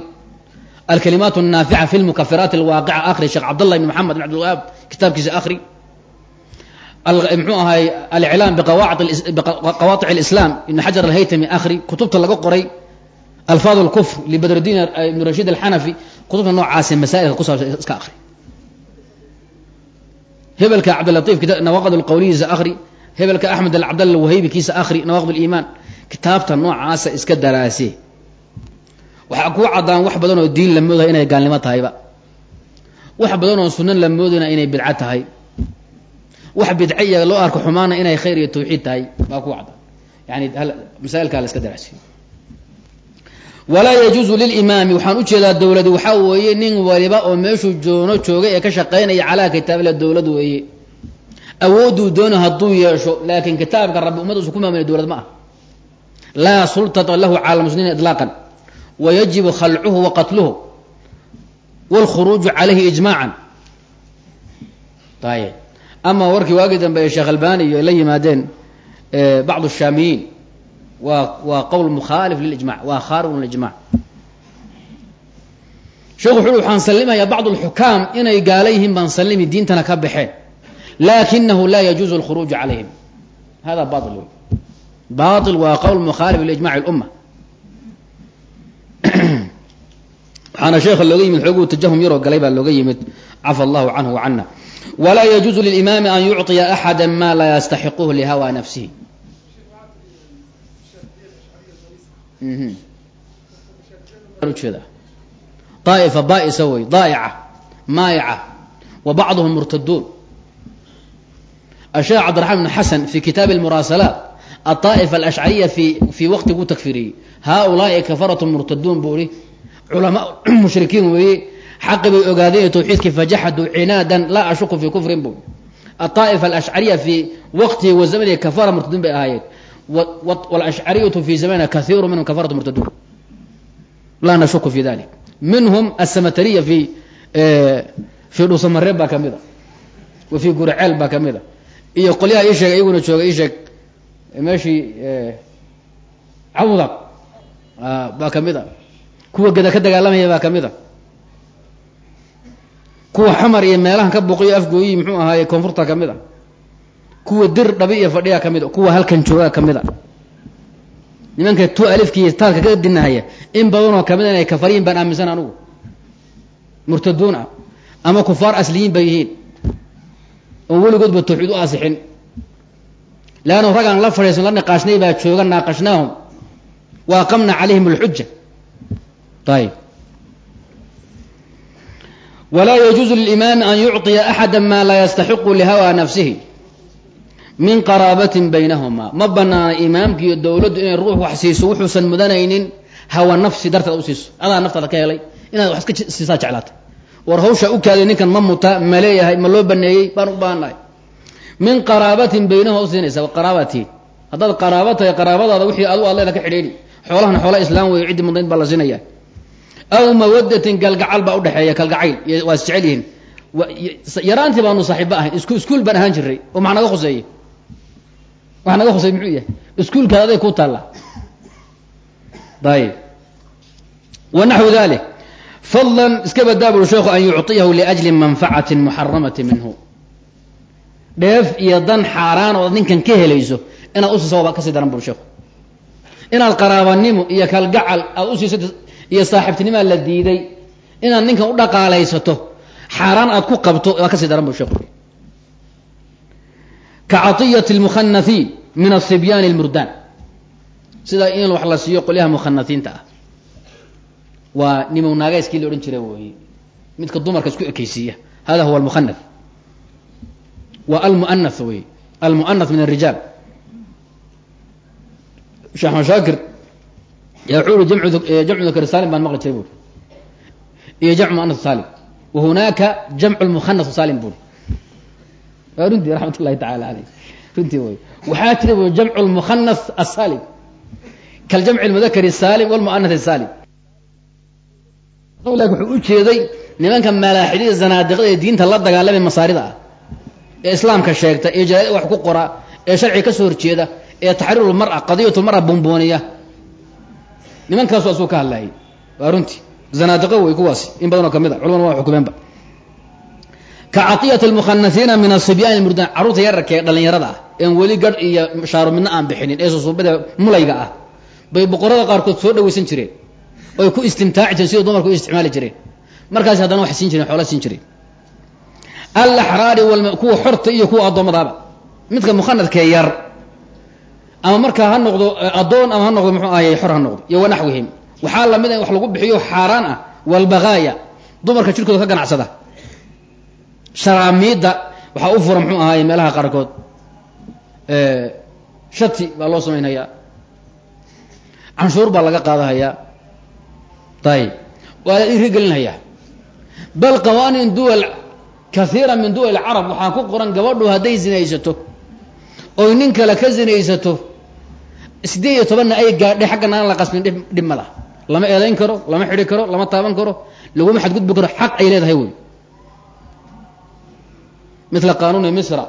alkalimaat الnaafica fi lmukafiraat اlwaaqica akri sheekh cabdالlah ibn maxamed bn abdilwahaab kitaabkiisa akri mxuu ahay aliclaam biqawaaic اlislaam ibn xajar alhaytami akhri kutubta laga qoray alfaad اlkufr libadrudiin ibn rashiid alxanafi kutubta noocaase masaa'ilka ku saabsan iska akri hebelka cabdilaiif nawaqid lqawliyiisa akri hebelka axmed cabdalla wahaybi kiisa akri nawaqid liimaan kitaabta noocaasa iska daraase waxaa kuu caddaan wax badan oo diin la moodahay inay gaalnimo tahayba. Wax badan oo sunan la moodayna inay bidco tahay wax bidciya loo arko xumaana inay khayr iyo tawxiid tahay baa ku wacda. Yani masaailkaa la iska daracsiy walaa yajuusu lilimaami waxaan u jeedaa dowlad waxaa weeye nin waliba oo meeshuu joono jooga ee ka shaqeynaya calaa kitaabla dowlad weeye. Awooduu doono hadduu yeesho laakin kitaabka rabbi ummadda su ku maamulay dowlad ma ah laa sultata lahu cala lmuslimiina iطlaaqan wayajibu khalcuhu wa qatluhu wاlkhuruuju calayhi ijmaacan. Ayb ama warkii waagii dambe ee sheekh albani iyo la yimaadeen bacd الshaamiyiin waa waa qowl mukhaalif lilijmac waa khaaribun lilijmac sheekhu wuxu ui waxaan sallimayaa bacd اlxukaam inay gaala yihiin baan sallimi diintana ka baxeen lakinahu laa yajuuzu اlkhuruuju calayhim hada bail wey bail waa qowl mukhaalif liijmac اlumma (clears throat) waxaana sheekha looga yimid xooguu tajahum yaroo galay baa looga yimid cafa allahu canhu wa cana walaa yajuuzu lilimaami an yucطiya axada ma laa yastaxiquhu lihawa nafsihi ujeeda daaifa baaisa wey daaica maayica wa bacduhum murtaduun asheekh cabdiraxmaan bn xasan fi kitaabi almuraasalaat aلطaa'ifa alashcariya fi fii waqti buu takfiriyey haaulaai kafaratu murtaduun buu ihi culamaa mushrikiin weeye xaqi bay ogaadeen tawxiidkii fajaxaduu cinaadan laa ashuku fii kufrin buu aلطaa'ifa alashcariya fii waqtihi wa zamanihi kafara murtaduun bay ahaayeen wlashcariyatu fi zamanina kaiiru minhum kafaratu murtaduun laa nashuku fi dalik minhum asamatariya fi fii dhusamareeb baa ka mid a wa fii guraceel baa ka mid a iyo qolyaha ii sheeg iyaguna jooga ii sheeg meeshii cawdaq baa ka mid a kuwa geda ka dagaalamaya baa ka mid a kuwa xamar iyo meelahan ka buuqiyo afgooyi muxuu ahaaye koonfurta ka mid a. Kuwa dir dhabi iyo fadhiya ka mid a. Kuwa halkan jooga ka mid a. Nimanka tu alifkiiyo taalka ka dinahaya in badanoo ka mid a inay kafariyin baan aaminsan anugu. Murtaduun ah. Ama kufaar asliyiin bay yihiin. Oo weligoodba tawxiid u asixin leannu ragaan la fadhiisan la niqaashnay baa jooga naaqashnaahum wa aqamna calayhim alxuja ayib walaa yajuuzu lilimaami an yucطiya axada ma laa yastaxiqu lihawa nafsihi min qaraabatin baynahumaa ma banaana imaamki iyo dowladdu inay ruux wax siiso wuxuusan mudanaynin hawa nafsi darteed u siiso adaa naftaada ka helay inaad wax iska siisaa jeclaata war hawsha u kaaday ninkan ma muta ma leeyahay ma loo baneeyey baan u baahannahay min qaraabatin baynahu u siinaysa qaraabatiin haddaad qaraaba tahay qaraabadaada wixii adu aad leeda ka aw mawadatin galgacal baa udhexeeya kalgacayl waa is jecel yihiin yaraantii baanu saaxiibo ahayn isku iskuul baan ahaan jiray oo maxaa naga khuseeye waxa naga khusey muxuu yahay iskuulkaada aday ku taalla ayib wa naxwu dalik fadlan iska badaa buri sheekhu an yucطiyahu liajli manfacati muxaramati minhu dheef iyo dan xaaraan ood ninkan ka helayso inaad usiisa waba ka sii daran buri sheekhu inaad qaraabanimo iyo kalgacal aad usiisa iyo saaxiibtinimaa la diiday inaad ninkan u dhaqaalaysato xaaraan aad ku qabto waa ka sii daran bu sheeku ka caiyat lmukhanahiin min asibyaani اlmurdaan sida in wax la siiyo qolyaha mukhanaiinta ah. Waa nimow naagayskii la odhan jira weye. Midka dumarka isku ekeysiiya hada huwa almuhana waa almuana wey almuana min arijaal sheekh axmed ui jamcu dakar salim baan maqli jiray buri iyo jamcu muanah salim wa hunaaka jamcu lmukhanas salim buri waa runtii raxmat ullahi taala aleyh runtii wey waxaa jira bu jamcu lmukhanas asalim kaljamci lmudakari salim walmuanah salim wuxuu u jeeday nimanka malaaxidada zanaadiqada ee diinta la dagaalamay masaarida ah. Ee islaamka sheegta ee jaraa'id wax ku qora ee sharciga ka soo horjeeda ee taxriiru lmara qadiyatu lmara bumbooniya nimankaasu asuu ka hadlayay waa runtii. Zanaadiqo wey kuwaasi in badanoo ka mid a culamana waa xukumeenba. Ka caطiyat اlmukhanasiina min asibyaan murdan carruurta yararka ee dhallinyarada ah. Een weli garh iyo shaaro midna aan bixinin. Ee susuubada mulayga ah. Bay boqorada qaarkood soo dhawaysan jireen. Oy ku istimtaaci jireen sidoo dumarku u isticmaali jireen. Markaas haddana wax siin jireen xoola siin jireen. Alaxraari kuwa xorta iyo kuwa addoommadaaba. Midka mukhanadkee yar ama markaa ha noqdo addoon ama ha noqdo muxuu ahay xor ha noqdo. Iyo wanaxwihim waxaa la mid in wax lagu bixiyo xaaraan ah walbagaaya dumarka jirkooda ka ganacsada. Sharaamiidda waxaa u furan muxuu ahaay meelaha qaarkood. Shati baa loo samaynhayaa canshuur baa laga qaadahayaa ayib waa la dhiirigelinhayaa bal qawaaniin duwal kaiira min duwal carab waxaa ku qoran gabadhu hadday zinaysato oy nin kale ka zinaysato sideed iyo tobanna ay gaadhay xaggan aan la qasbin dhib ma lama eedayn karo lama xidhi karo lama taaban karo laguma xadgudbi karo xaq ay leedahay wey mila qanuuni misra.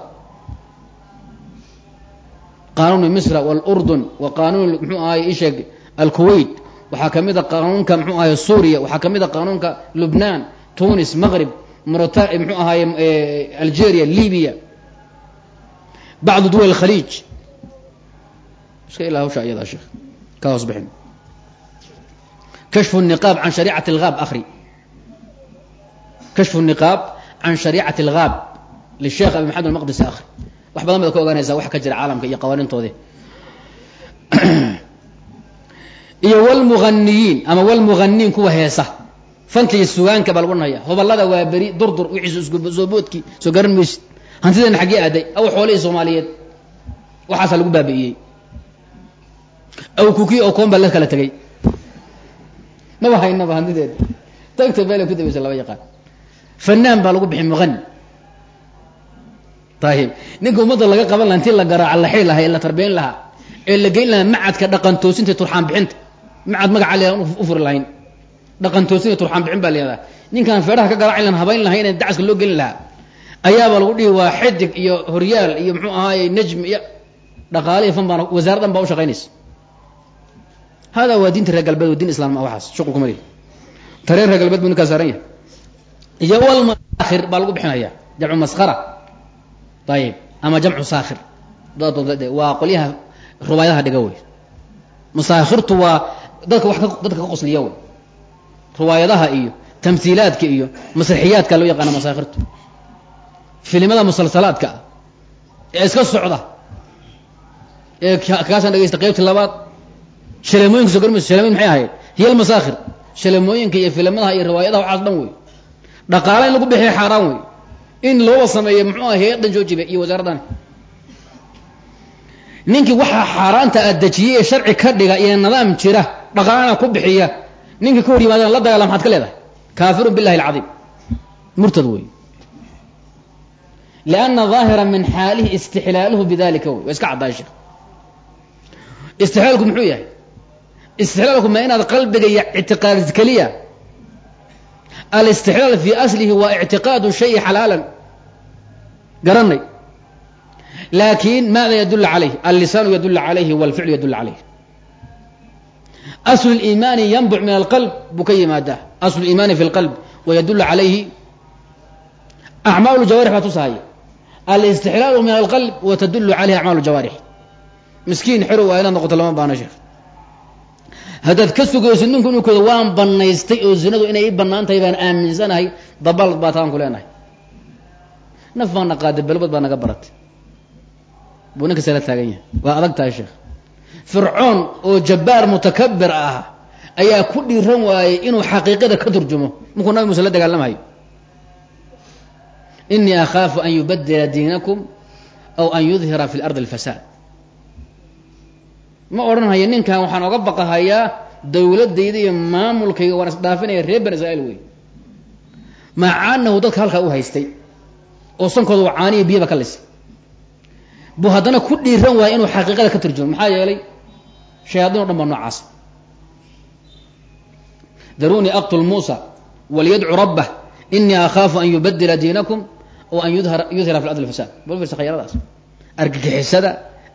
Qanuuni misra wاlurdun wa qanuun mxuu ahay isheeg alkuwait waxaa ka mid a qanuunka ahay suuriya waxaa ka mid a qanuunka lubnaan tunis maqrib murata mxuu ahaye algeria libiya bacdu duwal khaliij iska ilaa hawsha iyadaa sheekh ka hoos bixin kashfu niqaab can shariicati algaab akri kashfu niqaab can shariicati algaab lisheekh abi maxamed almaqdisi akri wax badan baad ka ogaanaysaa wax ka jira caalamka iyo qawaaniintoodii iyo wlmuganiyiin ama wlmuganiin kuwa heesa fankiiyo sugaanka baa lagu nahaya hoballada waa beri durdur wixiis soo boodkii soo garan maysid hantideena xaggee aaday. Aw xoolihii soomaaliyeed. Waxaasaa lagu baabi'iyey. Aw kukiy oo koon la kala tegay maba haynaba hantideeda tagta meelay ku dabaysa laba yaqaan. Fanaan baa lagu bixi muqani ayib ninka ummadda laga qaban laha intii la garaaca la xili lahaa ee la tarbiyayn lahaa ee la geyn lahaa macadka dhaqan toosinta turxaan bixinta. Macad magaca la u furi lahayn. Dhaqan toosinta turxaan bixin baa layihahdaa ninkaan feedhaha ka garaaci lan habayn lahayn ee dacaska loo gelin lahaa ayaabaa lagu dhihi waa xidig iyo horyaal iyo muxuu ahaaye najm iyo dhaqaalihi fan baan wasaaraddan baa u shaqaynaysa. Hada waa diinta reer galbeed diin islam ma waxaas shuqul kuma lihi tareen reer galbeed buu ninkaa saaran yahay. Iyo walmaakhir baa lagu bixinaya jamcu maskara ayib ama jamcu saakhir. Waa qolyaha rubaayadaha dhiga wey. Masaakhirtu waa dadka wax dadka ka qosliya wey. Riwaayadaha iyo tamhiilaadka iyo masraxiyaadka loo yaqaana masaakhirtu filimada musalsalaadka ah ee iska socda ee kaasaan dhegeysta qaybtii labaad shaleemooyinka soo garmayso shalemoyin maxay ahayd? Hiya almasaakhir shaleemooyinka iyo filimadaha iyo riwaayadaha waxaas dhan wey. Dhaqaala in lagu bixiyo xaaraan wey. In looba sameeyo muxuu aha hay'addan iyo wasaaraddan ninkii waxaa xaaraanta aad dejiyey ee sharci ka dhiga iyo nidaam jira dhaqaalana ku bixiya ninkii ka hor yimaadana la dagaalam maxaad ka leedahay? Kaafirun billahi alcadiim. Murtad wey lianna daahira min xaalihi istixlaaluhu bidalika wey waa iska caddaay sheekh istixlaalku muxuu yahay istixlaalku ma inaad qalbiga ictiqaadid keliya alistixlaal fi aslihi waa ictiqaadu shayi xalaalan garanay laakin maada yadul calayh allisaanu yadul calayhi walficlu yadul calayh aslu liimaani yanbuc min alqalb buu ka yimaadaa aslu liimaani fi lqalb wayadul calayhi acmaalu jawaarix baa tusahaya alistixlaalu min alqalb watadulu calayhi acmaalu jawaarix miskiin xero waa inaad noqoto lama baana sheekh haddaad ka sugayso ninku inuu kodo waan banaystay oo zinadu inay i bannaan tahay baan aaminsanahay dabal baa taan ku leenahay naf baana qaaday balbad baa naga baratay buu ninka sala taagan yahay waa adag tahay sheekh fircoon oo jabbaar mutakabir ah ayaa ku dhiiran waayey inuu xaqiiqada ka turjumo markuu nabi muuse la dagaalamayo inii akhaafu an yubadila diinakum aw an yudhira fi lardi alfasaad ma odhanhayo ninkan waxaan oga baqahayaa dawladayda iyo maamulkayga waan isdhaafinaya reer bani israiil wey macaanahu dadka halkaa u haystay oo sankooda waa caaniya biyaba ka lisay buu haddana ku dhiiran waaya inuu xaqiiqada ka turjumo maxaa yeelay shayaadiin o dhan baa noocaas daruunii aqtul muusa waliyadcu rabbah inii akhaafu an yubadila diinakum aw an yudhira fi ardi fasaad bal khayaradaas argagixisada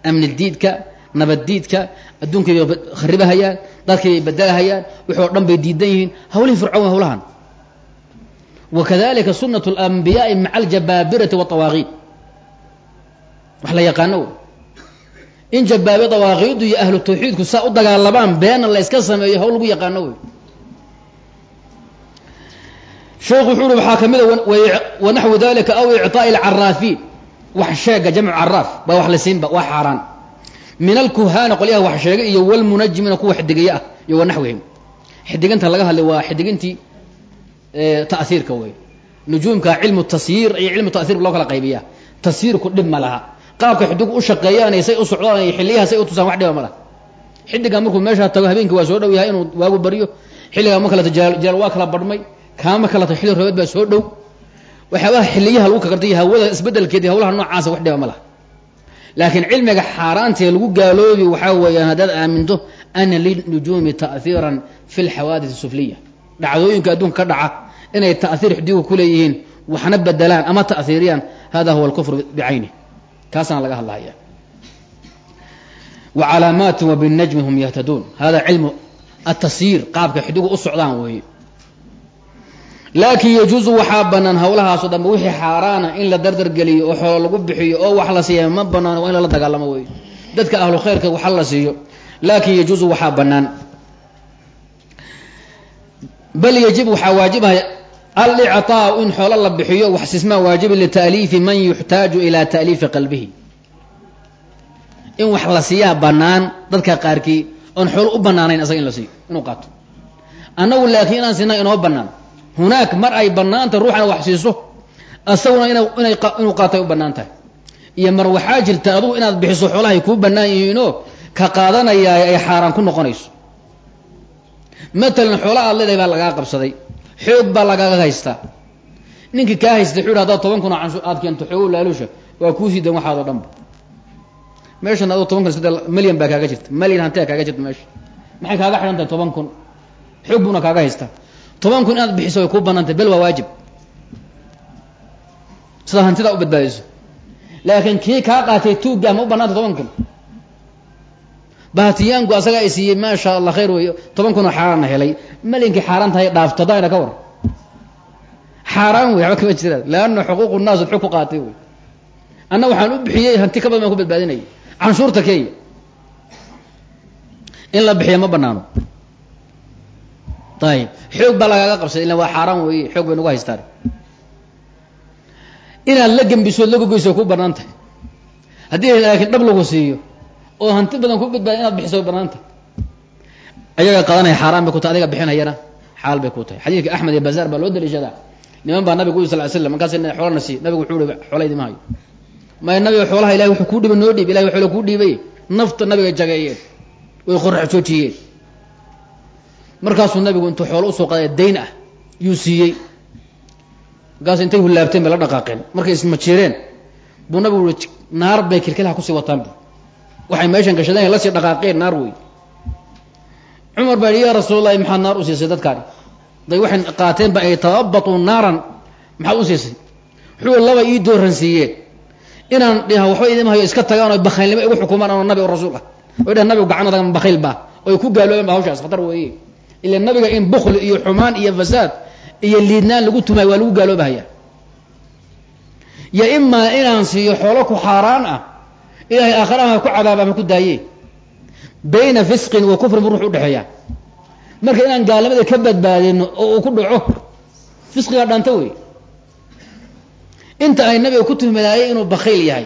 amni diidka nabaddiidka adduunkay kharibahayaan dadkay bedelahayaan wixii o dhan bay diidan yihiin. Hawlihii fircoon hawlahan. Wakadalika sunat اlanbiyaai maca aljabaabirati waطawaaqiid wax la yaqaano wey in jabaabi dawaaqiidu iyo ahlu tawxiidku saa u dagaalamaan beena la yska sameeyo hawl lagu yaqaano wey sheekhu wuxuu uhi waxaa ka mid a wanaxwu dalika aw icطaaءi اlcaraafiin wax sheega jamcu caraaf baa wax la siinba waa xaaraan min alkuhaana qolyaha wax sheegay iyo wlmunajimiina kuwa xidigiya ah iyo wanaxwihim xidiganta laga hadlay waa xidigintii ta'hiirka wey nujuumka cilmu tasyiir iyo cilmu ta'hiir loo kala qaybiya tasyiirku dhib ma laha qaabka xidigu u shaqeeyaan say u socdaan iyo xiliyaha say u tusaan wax dhiba ma laha xidiga markuu meeshaa tago habeenkii waa soo dhow yahay inuu waagu baryo xilligaa ma kaleta jalaal waa kala badhmay kaama kaleta xilli robeed baa soo dhow. Waxyaabaha xiliyaha lagu kagartay hawada isbedelkeed hawlaha noocaasa wax dhiba ma laha. Laakiin cilmiga xaaraantae lagu gaaloobi waxaa weeyaan haddaad aaminto ana linujuumi ta'hiiran fi lxawaadis sufliya. Dhacdooyinka adduunka ka dhaca inay ta'hiir xidigu ku leeyihiin waxna bedelaan ama ta'hiiriyaan hada huwa alkufr bicaynih kaasana laga hadlahaya wa calaamaatin hum yahtaduun hada cilmu atasyiir qaabka xidigu u socdaan weeye laakin yajuusu waxaa banaan hawlahaasoo dhanba wixii xaaraana in la dardargeliyo oo xoolo lagu bixiyo oo wax la siiya ma banaano waa in lala dagaalamo wey dadka ahlu khayrka waxa la siiyo laakin yajuusu waxaa banaan bal yajib waxaa waajibaya alicطaau in xoolo la bixiyo wax sismaa waajiba lita'liifi man yuxtaaju ilaa ta'liifi qalbihi. In wax la siiyaa banaan dadka qaarkii oon xoolo u banaanayn asaga in la siiyo inuu qaato. Annagu laakiin inaan sinaa inoo banaan hunaak mar ay banaanta ruuxana wax siiso asaguna inuu qaatay u bannaan tahay iyo mar waxaa jirta adugu inaad bixiso xoolahay kuu banaan yihiinoo ka qaadanayaa ay xaaraan ku noqonayso matalan xoola aad leedahay baa lagaa qabsaday xoog baa lagaaga haystaa ninkii kaa haystay wuxuu hadaad toban kun aad keento xoogo laalusha waa kuu siidan waxaadoo dhanba meeshan adoo toban kun sade milyan baa kaaga jirta milyan hantiyaa kaaga jirta meesha maxay kaaga xidhan tahay toban kun xoog kaaga haystaa toban kun inaad bixiso way kuu banaantay bel waa waajib. Sidaa hantidaa u badbaadiso. Laakiin kii kaa qaatay tuuggaa ma u banaanta toban kun. Bahatiyaanku asaga ay siiyey maasha allah khayr wey toban kun oo xaaraanna helay. Malinkii xaaraan tahay dhaafto haddaayna ka war. Xaaraan wey waxba kama jiraan. Leanna xuquuqu naas xog ku qaatay wey anna waxaan u bixiyey hanti ka badan baan ku badbaadinayay canshuurta keeya in la bixiya ma banaano ayib xoog baa lagaaga qabsaday illa waa xaaraan weeye xoog bay nagu haystaan. Inaad la gembisood la gogoyso ku bannaan tahay. Haddii laakiin dhab lagu siiyo oo hanti badan ku badbaada inaad bixiso bannaan tahay. Ayaga qadanaya xaaraan bay ku tahay adiga bixinayana xaal bay ku tahay. Xadiidka axmed iyo bazaar baa loo daliishadaa niman baa nabiga u sal slam markaas xoolana siiy nabigu wuxuu hi xoola idima hayo maya nabiga xoolaha ilahi wuxuu kuu dhiibay noo dhiib ilahi xoola kuu dhiibay. Nafta nabiga jageeyeen way qorax joojiyeen markaasuu nabigu intuu xoolo u soo qaday dayn ah yuu siiyey. Markaas intay hullaabteen bay la dhaqaaqeen. Markay ismajiireen buu nabigu ui naar bay kilkilaha ku sii wataan waxay meeshan gashadeen la sii dhaqaaqeen naar wey. Cumar baa yihi ya rasuulallahi maxaad naar u siisay dadkaani day waxay qaateen ba ay tababatuu naaran maxaad u siisay? Wuxuu laba ii dooran siiyeen. Inaan dhiha waxba idima hayo iska tagaan o bakhaylnimo igu xukumaan anoo nabi oo rasuul ah. Oy dhah nabigu gacan bakayl baa oy ku gaaloobeen ba hawshaas khatar weeye ila nabiga in bukli iyo xumaan iyo fasaad iyo liidnaan lagu tumayo waa lagu gaaloobahaya yo imaa inaan siiyo xoolo ku xaaraan ah ilahay aakhara ha ku cadaaba ama ku daaye. Bayna fisqin wa kufrin bu ruux udhexeeya marka inaan gaalnimada ka badbaadino oo uu ku dhaco fisqiga dhanta wey inta ay nabiga ku tuhmadaayay inuu bakayl yahay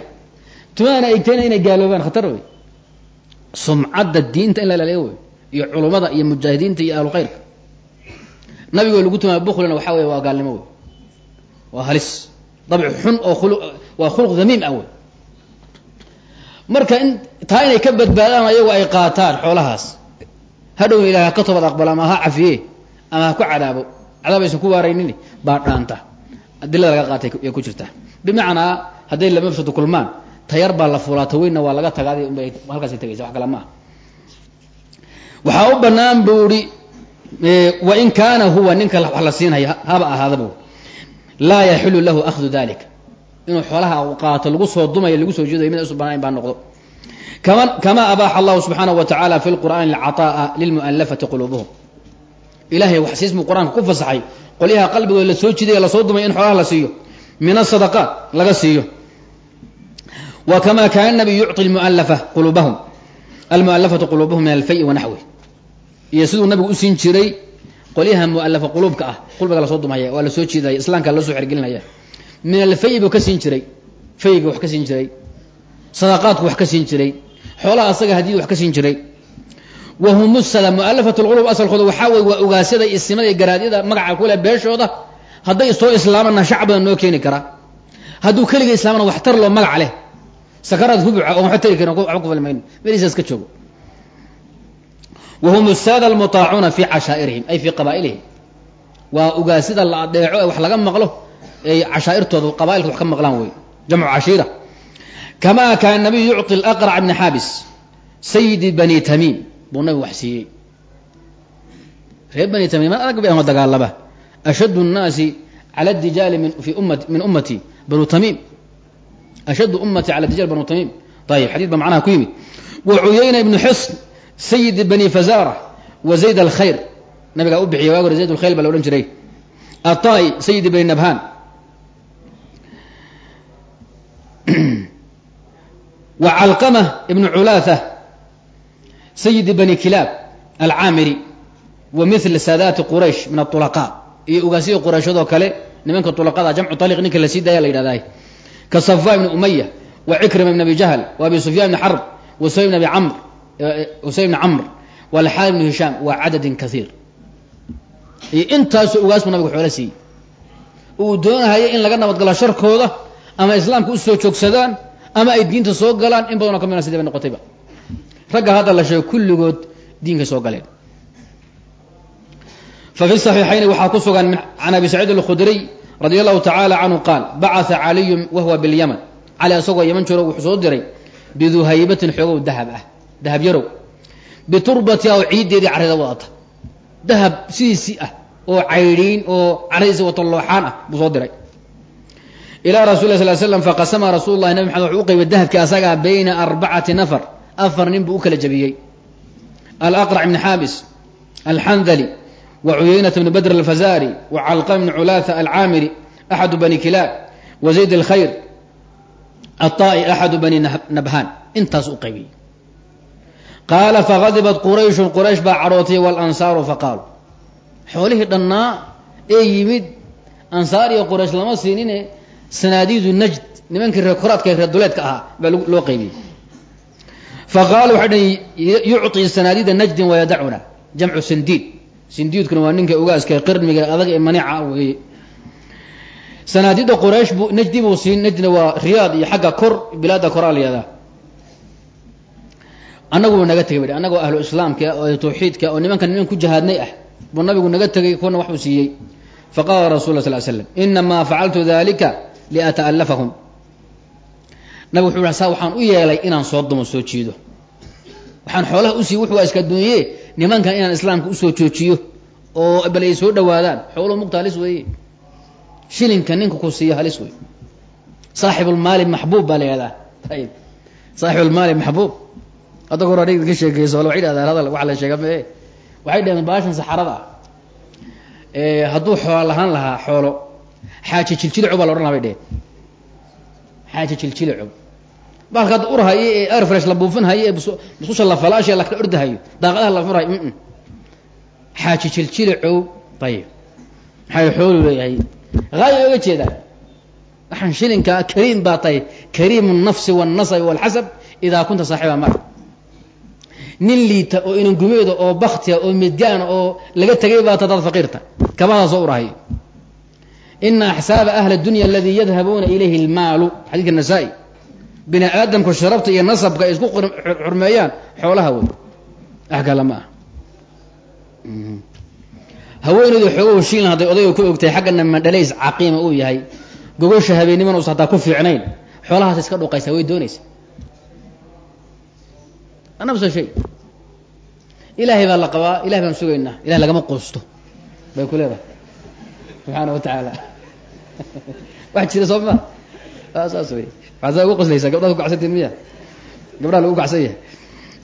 tumaana egtayna inay gaaloobaan khatar wey sumcadda diinta in la ilaaliyo wey iyo culummada iyo mujaahidiinta iyo ahlu khayrka. Nabigoo lagu tumaaya buklina waxaa wey waa gaalnimo wey waa halis. Dabci xun oo khulu waa khuluq damiim ah wey marka in taa inay ka badbaadaan ayagu ay qaataan xoolahaas. Hadhowna ilahay ha ka toobad aqbalo ama ha cafiye ama ha ku cadaabo cadaab aysan ku waaraynin baa dhaanta. Adilada laga qaatay ay ku jirtaa. Bimacnaa hadday lama mafsado kulmaan tayar baa la fuulaa taweynna waa laga tagaaday unbay halkaasay tagaysa wax kale maaha waxaa u banaan buu ihi wain kaana huwa ninka wax la siinaya haba ahaadaba laa yaxilu lahu ahdu dalik inuu xoolaha qaato lagu soo dumayo lagu soo jeedayo mid usu banaan baa noqdo. Kama kama abaaxa allahu subxaanahu wa tacaala fi lqur'aani alcaطaa'a lilmu'alafati quluubuhum. Ilahay wax siismuu qur'aanka ku fasaxay. Qolyaha qalbigooda la soo jiday la soo dumay in xoolaha la siiyo. Min asadaqaat laga siiyo. Wa kama kaana nabiy yucطi lmualafa quluubahum almualafatu quluubahum min alfay wa naxwi iyo siduu nabigu usiin jiray qolyaha mualafa quluubka ah qulbiga la soo dumaya waa la soo jiidaya islaamka la soo xergelinaya min alfay buu ka siin jiray fayga wax ka siin jiray sadaqaadku wax ka siin jiray xoolaha asaga hadiyada wax ka siin jiray. Wahumusada mualafat lqulub asalkooda waxaa weye waa ogaasyada isimada garaadyada magaca kule beeshooda hadday soo islaamana shacab badan noo keeni kara. Hadduu keliga islaamana waxtar loo magac leh sakaraad rubuca oo waxba tegi karin waba ku falmayn meliisaa iska joogo. Wahum usaada almutaacuuna fii cashaa'irihim ay fii qabaa'ilihim. Waa ugaasida la adeeco ee wax laga maqlo ay cashaa'irtooda qabailka wax ka maqlaan wey jamcu cashiira. Kamaa kaana nabiyu yucطi laqrac bni xaabis sayidi bani tamiim. Buu nabigu wax siiyey reer bani tamiim adag bay ama dagaalaba. Ashaddu nnaasi cala dijaali min ummati banu tamiim ashaddu ummati cala dijaal banu tamiim ayib xadid ba macnaha ku yimid wa cuyayna ibnu xusn sayidi bani fazara wa zayd alkhayr nabigaa u bixiya waag hore zayd alkhayr baa la odhan jiray atai sayidi bani nabhan wa calqama ibnu culaatha sayidi bani kilaab alcaamiri wa mil saadaati quraysh min aulaqaa iyo ugaasiyada qurayshadoo kale nimanka ulaqada jamcu aliq ninka la sii daaya la yidhahdaa ka safa ibni umaya wa cikrima ibn abi jahl wa abi sufyan ibni xarb wa suhayb bn abi camr usayd bni camr walxaari ibnu hishaam wa cadadin kaiir iyo intaasoo ugaas buu nabigu xoolo siiyey. Uu doonahaya in laga nabadgalo sharkooda ama islaamka u soo joogsadaan ama ay diinta soo galaan in badanoo ka midna sidii bay noqotayba ragga hadda la sheego kulligood diinkay soo galeen. Fa fi صaxiixayni waxaa ku sugan can abi saciid alkhudriy radi allahu tacaala canhu qaal bacaa caliyu wahuwa bilyaman. Cali isagoo yaman joogo wuxuu soo diray biduhaybatin xoogow dahab ah dahab yarow biturbatiha oo ciiddeedii carrida wadata. Dahab sidiisii ah oo caydhiin oo carradiisi wato looxaan ah buu soo diray. Ilaa rasul lah sal slam faqasama rasuul lahi nabi maxamed wuxuu u qaybay dahabkii asagaa bayna arbacati nafar afar nin buu u kala jabiyey. Alaqrac ibni xaabis alxandali wa cuyaynata bni badr alfazari wa calqam bni culaatha alcaamiri axadu bani kilaab wa zayd alkhayr aلطaa'i axadu bani nabhaan intaas u qaybiyey qaala fagadibat qurayshun quraysh baa cadhootay walansaaru faqaaluu xoolihii dhannaa ee yimid ansaar iyo quraysh lama siinine sanaadiidu najd nimankii reer koraadka reer duleedka ahaa baa loo qaybiyey faqaalu waxay dhan yucطi sanaadiida najdin wayadacuna jamcu sindiid sindiidkuna waa ninka ogaaska qirmiga adag ee manica weeye. Sanaadiida quraysh bu najdi buu siin najdina waa riyaad iyo xagga kor la yihahdaa annagu naga tegay ba annagoo ahlu islaamka oo tawxiidka oo nimanka niman ku jahaadnay ah buu nabigu naga tegay kuna waxuu siiyey. Faqala rasul la sl slam inamaa facaltu dalika liata'allafahum. Nabig wuxuu saa waxaan u yeelay inaan soo dumo soo jiido. Waxaan xoolaha usiiy wuxu waa iska dunye nimankan inaan islaamka u soo joojiyo oo bal ay soo dhawaadaan xooluhu mugta halis weeye. Shilinka ninka ku siiyo halis wey saaxibulmaali maxbuub baa la yihahdaa ayib saaxibulmaali maxbuub. Hadda hor adhig ka sheekeyso waxay dhahdaan hadal waxa la sheega mae waxay dhaheen baashan saxarada ah. Hadduu xoola lahaan lahaa xoolo xaaji jiljilico baa la odhan laha bay dheheen xaaji jiljilico baalka hadda urhayo ee airfresh la buufinhayo ee musqusha la falaasha la kala ordahayo daaqadaha la furhayo mm xaaji jiljilicow ayib maxay xoolu leeyahay haaya oga jeedaan waxaan shilinka kariim baa tahay kariimu nafsi wاlnasabi wاlxasab idaa kunta saaxiba mar nin liita oo inangumeeda oo baktia oo midgaana oo laga tegay baa tadaad faqiirta kabadaasoo urahayo ina axsaaba ahli dunya aladii yadhabuuna ilayhi اlmaalu xadiidka nasaa-i bini aadamku sharafta iyo nasabka ay isku xurmeeyaan xoolaha wey wax kale ma ah. Haweeneydu xoogow shiilan hadday odayga ku ogtahay xaggana madhalays caqiima uu yahay gogosha habeeniman uusa hataa ku fiicnayn xoolahaas iska dhuqaysa way doonaysa. Nafsa shay ilaahay baa la qabaa ilahay baan sugaynaa ilahay lagama quusto bay ku leedahay. Subxaana wa tacaala (laughs) wax jira soo ma? Saas wey waxaad ugu qoslaysaa gabdhaad ku gacsantiin miya? Gabdhaha lagu gacsan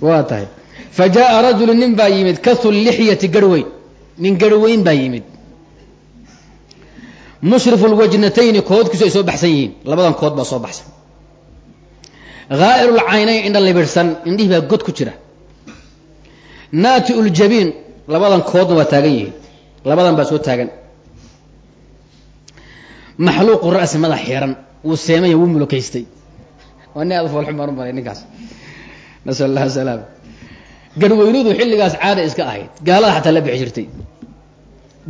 waa tahay. Fa jaa rajulu nin baa yimid kahu lixyati garhweyn nin garhweyn baa yimid. Mushrifu lwajnatayni koodkiisu ay soo baxsan yihiin. Labadan kood baa soo baxsan. Haa'iru lcaynayn indha libirhsan indhihii baa god ku jira. Naati uljabiin labadan koodna waa taagan yihiin. Labadan baa soo taagan. Maxluuqu ra'si madax xiran wuu seemaya wuu mulokaystay. Waa aad foolxun baan u malay ninkaas. Nasal allah salaam garweynudu xilligaas caada iska ahayd. Gaalada xataa la bixi jirtay.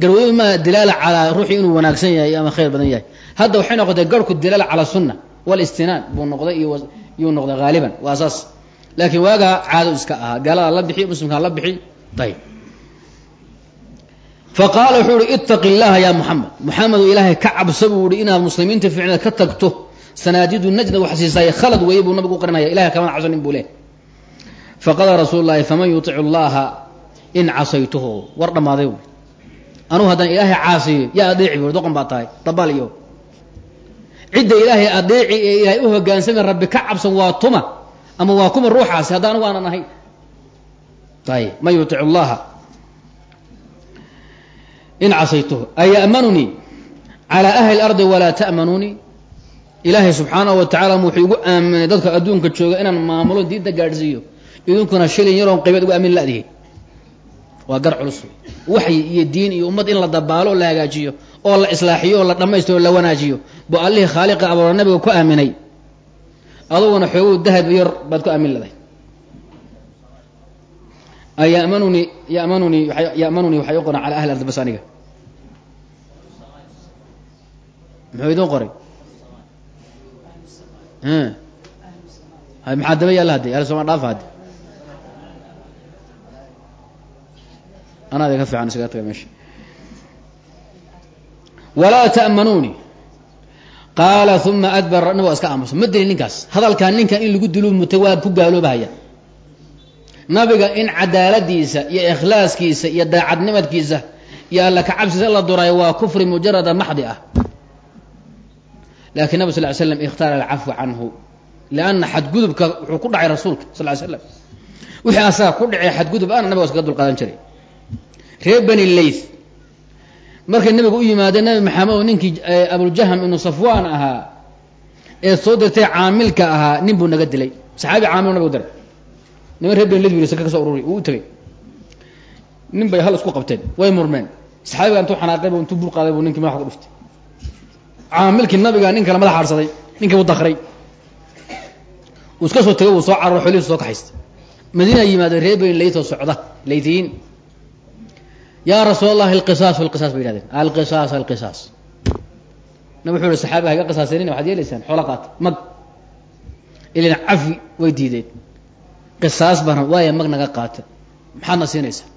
Garweynudu maa dilaala calaa ruuxii inuu wanaagsan yahay ama khayr badan yahay. Hadda waxay noqotay garhku dilaala calaa sunna walistinaan buu noqday iyo yuu noqday haaliban waa saas laakiin waagaa caado iska ahaa. Gaalada la bixi muslimkaa la bixi ayb faqaala wuxuu ihi itaqi llaha ya muxamed muxamedu ilaahay ka cabso buu ihi inaad muslimiinta ficneed ka tagto sanaadidu najda wax siisaay khalad weeye buu nabigu u qarinaya ilahay kamana cabsanin buu leh faqala rasuulu llahi faman yutic llaha in casaytuhu? War dhammaaday wy anugu haddaan ilaahay caasiyo yaa adeeci bu doqon baa tahay dabaal iyo. Cidda ilaahay adeeci ee ilaahay u hogaansami rabbi ka cabsan waa tuma ama waa kuma ruuxaasi hadda anugu aanan ahay ayb man yutic llaha in casaytuhu ayamanunii calى ahli اlardi walaa ta'manuunii ilaahay subxaanahu wa tacala wuxuu igu aaminay dadka adduunka jooga inaan maamulo diinta gaadhsiiyo idinkuna shilin yaroon qaybeed ugu aamin ladihi waa gar culus waxyi iyo diin iyo ummad in la dabaalo o la hagaajiyo oo la islaaxiyo oo la dhammaystiro o la wanaajiyo bu allihii khaaliqa abuura nabiga ku aaminay aduguna xoogow dahab yar baad ku aamin laday yamanunii yamanunii yamanunii waxay u qoran cala ahli ardi bas aniga. Muxuu idin qoray? Maxaa daba yaalla hadde ahli sooma dhaafa hadde anaa idinka fiican iskaga taga meesha walaa ta'manuuni qaala uma adbar nabig waa iska aamusa ma dilin ninkaas. Hadalkaan ninkan in lagu dilo mutay waa ku gaaloobahaya nabiga in cadaaladiisa iyo ikhlaaskiisa iyo daacadnimadkiisa iyo alla kacabsiisa la duraayo waa kufri mujarada maxdi ah. Lakin nabi sal ly slam ikhtaara alcafwa canhu lianna xadgudubka wuxuu ku dhacay rasuulka sal ly slam wixii asaga ku dhacay xadgudub ana nabiga iskaga dulqaadan jiray. Reer bani layth. Markay nabiga u yimaadeen nabi maxamed oo ninkii abuljahm ibnu safwaan ahaa ee soo dirtay caamilka ahaa nin buu naga dilay. Saxaabi caamil nabigu diray niman reer layth bu saka ka so ururi uu u tegey nin bay hal isku qabteen way murmeen. Saxaabiga intuu xanaaqay bu intuu burqaaday buu ninkii madaxa ku dhiftay caamilkii nabiga nin kale madax harsaday ninkii u dakray uu iska soo tegay uu soo cararo xolihiisu soo kaxaystay. Madiina yimaadeen reer bani layth oo socda laythiyiin yaa rasuul allahi alqisaas alqisaas bay yihahdeen alqisaas alqisaas. Nabig wuxuu saxaabiga haga qisaasanina waxaad yeelaysaan? Xoola qaata mag ilin cafi way diideen qisaas bana waaya mag naga qaata. Maxaadna siinaysaa?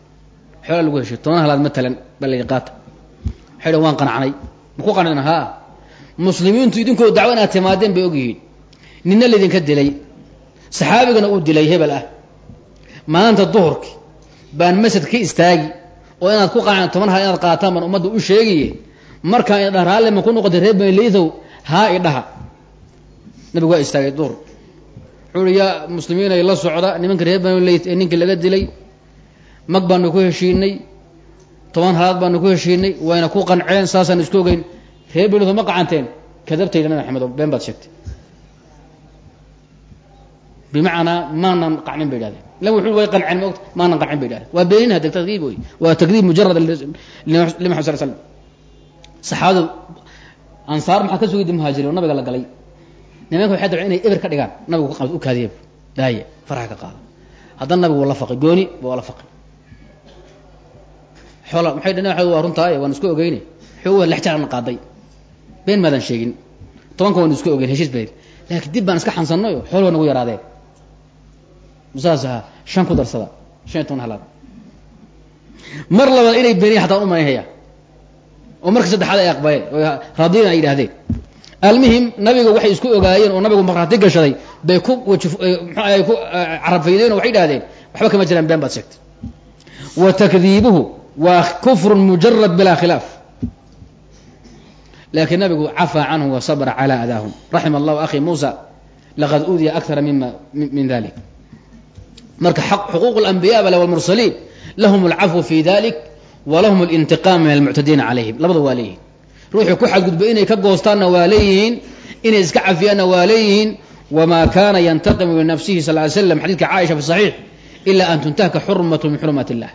Xoola lagu heshay toban halaad matalan baa qaata. Waxay waan qanacnay. Maku qanacna haa muslimiintu idinkoo dacwo inaad timaadeen bay ogyihiin. Nina laydinka dilay. Saxaabigana uu dilay hebel ah. Maanta duhurki baan masjid ka istaagi oo inaad ku qanacna toban halaad inaad qaataan baan ummadda u sheegaye markaa idha ma ku noqotay reer bani laythow haa idhaha. Nabigu waa istaagay duhur wuxuu yaa muslimiinay la socda nimanka reer bani layth ee ninkii laga dilay mag baanu ku heshiinay toban halaad baanu ku heshiinay wayna ku qanceen saasaan isku ogeyn. Reer layth ma qacanteen kadabtayda nabi maxamedo been baad sheegtay. Bimacnaa maanan qancin bay idhahdeen la wuxuu way qanceen moogta maanan qancin bay idhahdeen waa beeninha takdiib wey waa takdiib mujarad li maxamed sal slam saxaabadu ansaar maxaa ka sugayda muhaajiriin nabiga la galay nimanka waxay dabceen inay eber ka dhigaan. Nabigu u kaadiya daaya faraxa ka qaada haddana nabigu waa la faqay gooni waa la faqay xoola maxay waxaad waa runtaaye waan isku ogeyne xoog lex jacalna qaaday. Been maadan sheegin. Tobanka waan isku ogeyn heshiis bay laakiin dib baan iska xansanayo xool waa nagu yaraadeen. Saas ahaa shan ku darsada. Shan iyo toban halaad. Mar labaad inay beniya xataa u malayhaya oo marka saddexaad ay aqbaleen raadiyan ay yidhahdeen almuhim nabiga waxay isku ogaayeen oo nabigu markhaati gashaday bay ku wajif mxuahay ku carabfaydeen oo waxay idhahdeen waxba kama jiraan been baad sheegtay wa takdiibuhu waa kufrun mujarad bilaa khilaaf lakin nabigu cafaa canhu wa sabra calى adaahum raxima allahu akhi muusa laqad uudiya akara mima min dalik marka xuquuq اlanbiya bale wاlmursaliin lahum اlcafwu fi dalik walahum اlintiqaam min almuctadiina calayhim labada waa leeyihin ruuxii ku xadgudba inay ka goostaanna waa leeyihiin inay iska cafiyaanna waa leeyihiin wamaa kaana yantaqimu min nafsihi sal ly slam xadidka caaisha fi saxiix an tuntahka xurmatu min xurumaat illah.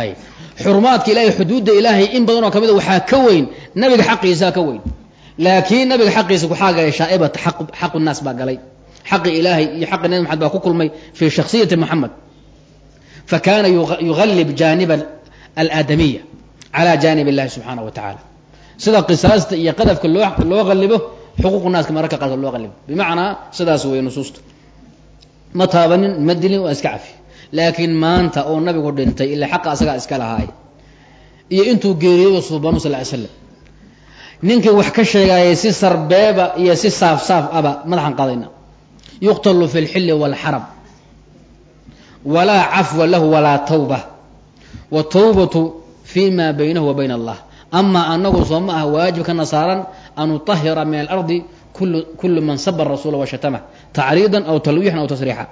Ayib xurumaadka ilahay xuduudda ilaahay in badan oo ka mid a waxaa ka weyn nabiga xaqiisaa ka weyn. Laakiin nabiga xaqiisa waxaa galay shaaibata xaqu naas baa galay. Xaqi ilaahay iyo xaqi nabi maxamed baa ku kulmay fii shaksiyati moxamed fa kaana yugalib jaaniba alaadamiya cala jaanib illahi subxaanaه wa tacaala sida qisaasta iyo qadafka loo loo qalibo xuquuqu naaska mararka qaarkood loo qalibo. Bimacnaa sidaas wey nusuusta ma taabanin ma dilin waa iska cafi. Laakiin maanta oo nabigu dhintay ilaa xaqa asagaa iska lahaay iyo intuu geeriyooda suubanu sal ly slam ninkii wax ka sheegaayay si sarbeeba iyo si saaf saaf aba madaxan qadayna. Yuqtalu fi lxilli wاlxaram walaa cafwa lahu walaa tawba. Wtawbatu fi ma baynahu wa bayna allah ama anagu soo ma ah waajib kana saaran an nutahira min alardi kulu man saba rasuula washatama tacriidan aw talwiixan aw tasriixa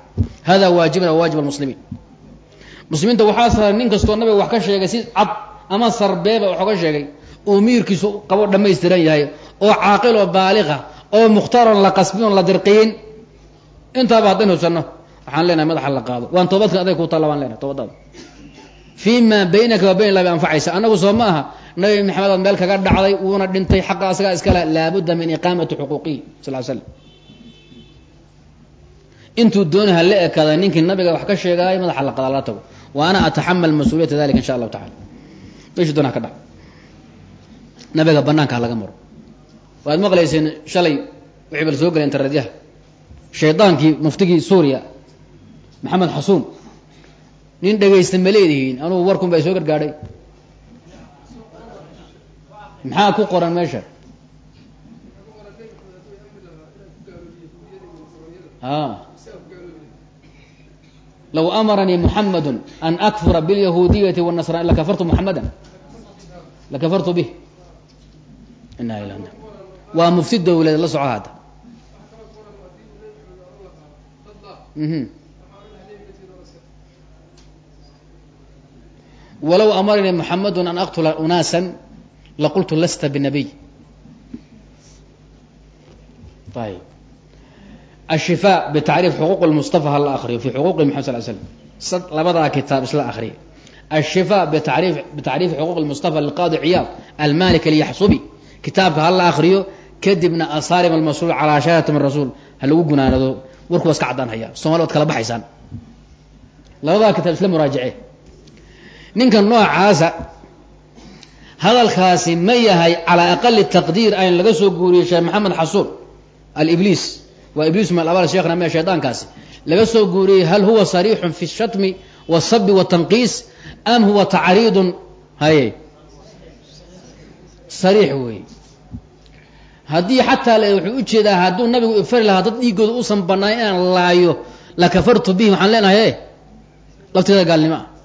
hada waajibna waajib almuslimiin muslimiinta waxaa saaran nin kastoo nabiga wax ka sheegay si cad ama sarbeeba wax oga sheegay oo miirkiisu qabo dhammaystiran yahay oo caaqil oo baaliqa oo mukhtaron la qasbin oo la dirqiyin intaaba haddaynu hubsanno waxaan leenahay madaxa la qaado waan toobadkan aday ku taalla waan leenahay toobadaada baynaka wa bayn ba anfacaysa annagu soo ma aha nabi maxamed aad meel kaga dhacday wuuna dhintay xaqa asagaa iskale laabudda min iqaamati xuquuqihi sal l slam intuu la ekaada ninkii nabiga wax ka sheegaay madaxa la qadaa tago. Wa ana ataxamal mas'uuliyata dalika insha allahu tacala meshi doona ka dhac nabiga banaanka laga maro. Waad maqlayseen shalay wixii bal soo gelay interneedyaha shaydaankii suuriya maxamed xasuun nin dhegaysta ma leedihiin anugu warkun baa soo gargaadhay maxaa ku qoran meesha? Ah. Law amaranii muxamadu an akfura biاlyahuudiyati wاnasra lakafartu muxamada lakafartu bih. Waa mufti dawladeed la soco hadda. Mhm. Walaw amaranii muxamadu an aqtula unaasa laqultu lasta bnabiy ayb ashifaa btacriif xuquuq lmustafa hala akriyo fi xuquuqi maxamed sal slam labadaa kitaab isla akriya ashifaa bitacriifi xuquuq lmustafa liqaadi ciyaad almalik alyaxsubi kitaabka hala akriyo kadibna asaarim almasruul calaa shahaadati min rasuul ha lagu gunaanado warku iska caddaan hayaa somali waad kala baxaysaan labadaa kitaab isla muraajace ninka noocaasa hadalkaasi ma yahay calaa aqali taqdiir ayn laga soo guuriyey sheekh maxamed xasuun alibliis. Waa ibliis min alabaal sheekhna me shaydaankaasi laga soo guuriyey hal huwa sariixun fi shatmi wasabi watanqiis am huwa tacriidun? Haye. Sariix wey. Haddii xataa wuxuu u jeedaa hadduu nabigu ifari lahaa dad dhiigooda uusan banaan inaan laayo la kafartu bihi waxaan leenahay e gaalnimo. ah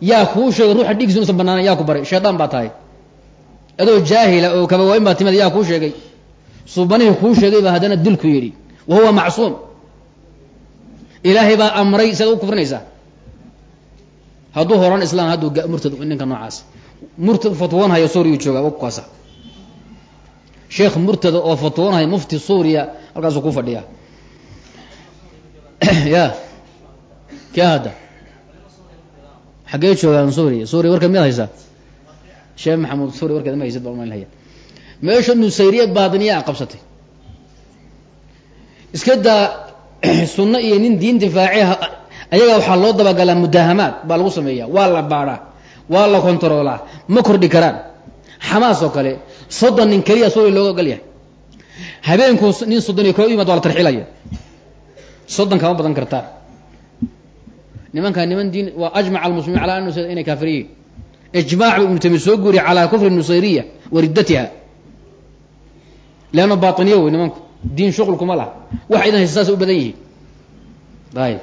yaa kuu sheegay ruuxa dhiiggiisa usan banaanan yaa ku baray. Shaydaan baa tahay. Adoo jaahila oo kabawaayin baa timid yaa kuu sheegay. Suubanihii kuu sheegay baa haddana dilku yidhi wa huwa macsuum. Ilaahay baa amray siaad u kufrinaysaa hadduu horan islaan hadduu murtad ninka noocaas. Murtad fatwoonhaya suuriya jooga wa kukaasa sheekh murtada oo fatwoonhaya mufti suuriya halkaasuu ku fadhiyaa. (clears throat) Ya kee hadda xaggee joogaan suuriya suuriya warkeed miyaad haysaa sheekh maxamuud suuriya warkeed ma haysid baa umaynhaya meesha nusayriya baadiniyaa qabsatay. Iska daa (clears throat) sunno iyo nin diin difaaci ayaga waxaa loo dabagalaa mudaahamaad baa lagu sameeya waa la baadhaa waa la kontaroolaa ma kordhi karaan. Xamaas oo kale soddon nin keliya suuriya looga ogol yahay. Habeenkuu nin soddon iyo koo yimaad waa la tarxilaya soddon kama badan kartaan nimankaa niman diin waa ajmaca almuslimiin calaa an inay kaafiriyiin. Ijmaac bu ibnu tamiya soo guuriya calaa kufri nusayriya wa riddatiha. Leanna bainiya wey nimanku diin shuqulkuma laha. Wax idan haysa saas u badan yihiin. Ayb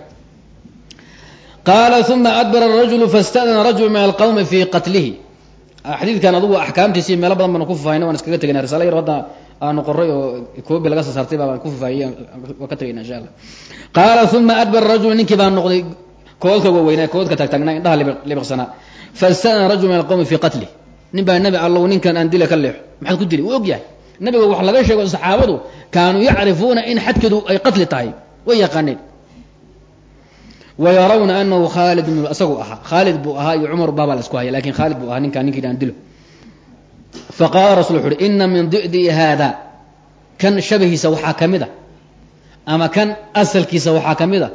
qaala uma adbara rajulu fastadana rajulu min alqawmi fi qatlihi. Xadiidkan adugu axkaamtiisi meelo badan baanu ku fafahayna waan iskaga tegayna risaala yar hadda aanu qoray oo koobi laga soo saartay baa ku fafaahiyey waa ka tegayna insha allah. Qaala uma adbara rajulu ninkii baa noqday koodka waaweynaa koodka taagtaagnaa indhaha libiqsanaa fastadana rajulu min alqawmi fi qatlih nin baa nebi allow ninkan aan dila ka leexo. Maxaad ku dili? Wuu og yahay nabiga wax laga sheego saxaabadu kaanuu yacrifuuna in xadkeedu ay qatli tahay. Way yaqaaneen. Wa yarawna anahu khaalid bn isagu ahaa. Khaalid buu ahaa iyo cumar baabaa la isku haya laakiin khaalid buu ahaa ninkaan ninkii aan dilo. Faqaala rasul wuxu uhi ina min di'di haada kan shabahiisa waxaa ka mid a. Ama kan asalkiisa waxaa ka mid a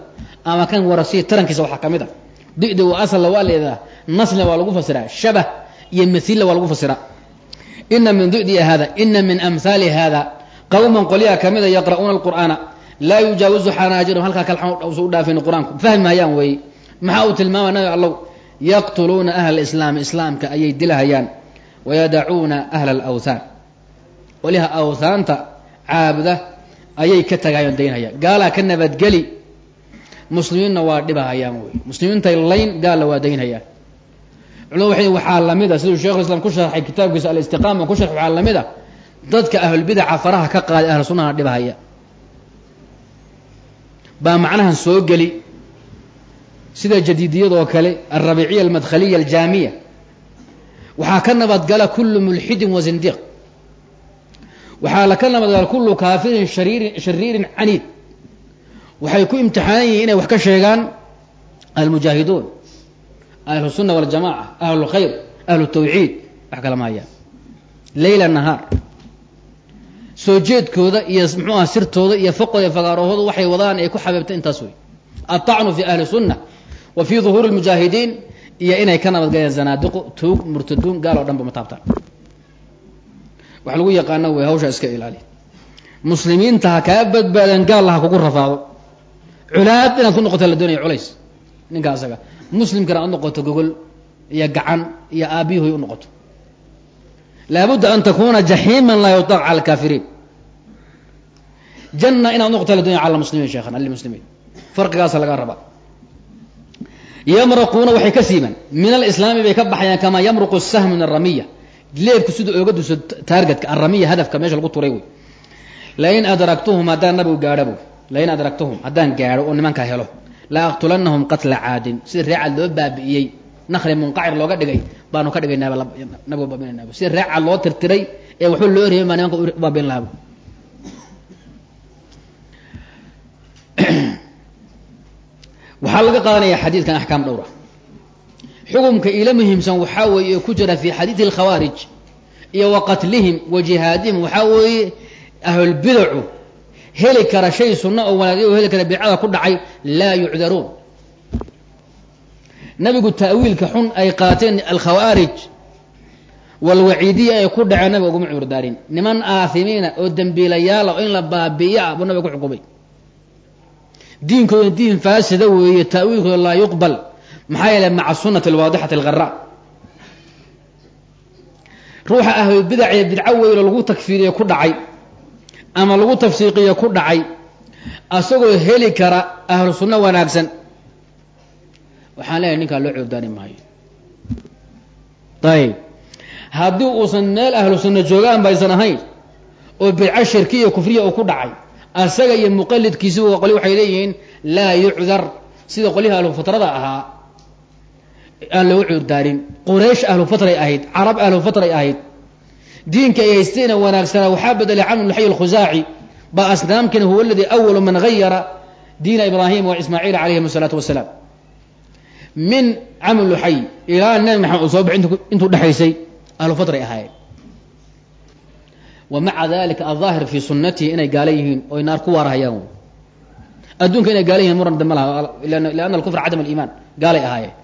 ama kan warasiya tarankiisa waxaa ka mid a. Didi wa asalna waa leedaha nasna waa lagu fasiraa shabah iyo mithilla waa lagu fasiraa ina min didi hada ina min amhaali hada qawman qolyaha kamida yaqra'uuna alqur'aana laa yujaawizu xanaajirahum halkaa kalsu u dhaafin qur'aanku. Fahmi hayaan weeye maxaa uu tilmaamay nabi allow? Yaqtuluuna ahla islaami islaamka ayay dilahayaan. Wayadacuuna ahla alawthaan qolyaha awthaanta caabuda ayay ka tagahayan daynhayaan gaalaa ka nabadgeli muslimiinna waa dhibahayaan wey muslimiintay layn gaalla waa daynhayaan culimadu waxay waxaa lamida siduu shekhu islam ku sharxay kitaabkiisa alistiqaama ku sharx waxaa la mid a dadka ahlulbidaca faraha ka qaaday ahlu sunnahana dhibahaya baa macnahan soo geli. Sida jadiidiyadoo kale alrabiciya almadkhaliya aljaamiya. Waxaa ka nabadgala kullu mulxidin wa zindiq. Waxaa la ka nabadgala kullu kaafirin shariirin shariirin caniid waxay ku imtixaanan yihiin inay wax ka sheegaan almujaahiduun ahlu sunna waljamaca ahlu lkhayr ahlu tawxiid wax kala ma hayaan leyla nahaar soo jeedkooda iyo muxuu aha sirtooda iyo foqooda fagaarahooda waxay wadaan ay ku xabeebta intaas wey altacnu fi ahli sunna wa fi duhuuri lmujaahidiin iyo inay ka nabadgaleen zanaadiqu tuug murtaduun gaal oo dhan ba ma lagu yaqaano wey hawsha iska ilaali. Muslimiinta ha kaa badbaadan gaalla ha kugu rafaado culaad inaad ku noqota la doonaya culays ninka asaga. Muslimkana ad noqoto gogol iyo gacan iyo aabiyuhoy u noqoto. Laabudda an takuna jaxiiman laa yutaq cala alkaafiriin. Janna inaad noqota la doonaya cala muslimiin sheekhan almuslimiin farqigaasa laga rabaa. Yamraquuna waxay ka siiban min alislaami bay ka baxayaan kamaa yamruqu sahmu min aramiya leebku siduu ooga duso taargetka aramiya hadafka meesha lagu turay wey. Lain adragtuhum haddaan nabigu gaadhabu lain adragtuhum haddaan gaadho oo nimanka helo la aqtulanahum qatla caadin sida reecad loo baabi'iyey nakli munqacir looga dhigay baanu ka dhigay nabigu baabinayna sida reecad loo tirtiray ee waxba loo reebay baa nimanka u lahaa waxaa laga qaadanaya xadiidkan axkaam dhowra xukumka ila muhiimsan waxaa weeye ku jira fi xadiidi alkhawaarij iyo wa qatlihim wa jihaadihim waxaa weeye ahlulbidacu heli kara shay sunna oo wanaagyo heli kara bidcada ku dhacay laa yucdaruun. Nabigu ta'wiilka xun ay qaateen alkhawaarij walwaciidiya ay ku dhaceen nabiga uguma cudurdaarin niman aahimiina oo dembiilayaala oo in la baabi'iya buu nabiga ku xukumay diinkooda diin faasida weeye ta'wiilkooda laa yuqbal maxaa yeelay maca sunati alwaadixati algharaa ruuxa ahlulbidaciyo bidco weyno lagu takfiiriye ku dhacay ama lagu tafsiiqiyo ku dhacay asagoo heli kara ahlu sunno wanaagsan. Waxaan leeyahay ninkaa loo cudurdaari maayo. Ayib haddii uusan meel ahlu sunno joogaan baysan ahayn oo bidco shirki iyo kufriya uu ku dhacay asaga iyo muqalidkiisuba qoli waxay leeyihiin laa yucdar. Sida qolyaha ahlu fatrada ahaa aan loogu cudurdaarin quraysh ahlu fatray ahayd carab ahlu fatray ahayd diinka ay haysteena wanaagsanaa waxaa bedelay camr lxay alkhusaaci ba asnaamkina huwa aladii awalu man gayara diina ibraahim wa ismaaciil calayhim asalaatu wasalaam min camr luxay ilaa nabi maxamed uu soo baxay intuu dhexaysay ahlu fatray ahaayeen wa dalika aldaahir fii sunnatihi inay gaala yihiin oy naar ku waarahayaan adduunka inay gaala yihiin muran dambe laha lianna alkufra cadam aliimaan gaalay ahaayeen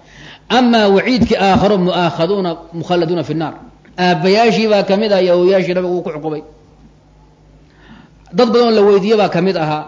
amaa waciidkii aakharo mu'aakhaduuna mukhalladuuna fi nnaar aabbayaashii baa ka mid ah iyo awoyaashii nabigu uu ku xukumay dad badan oo la weydiiye baa ka mid ahaa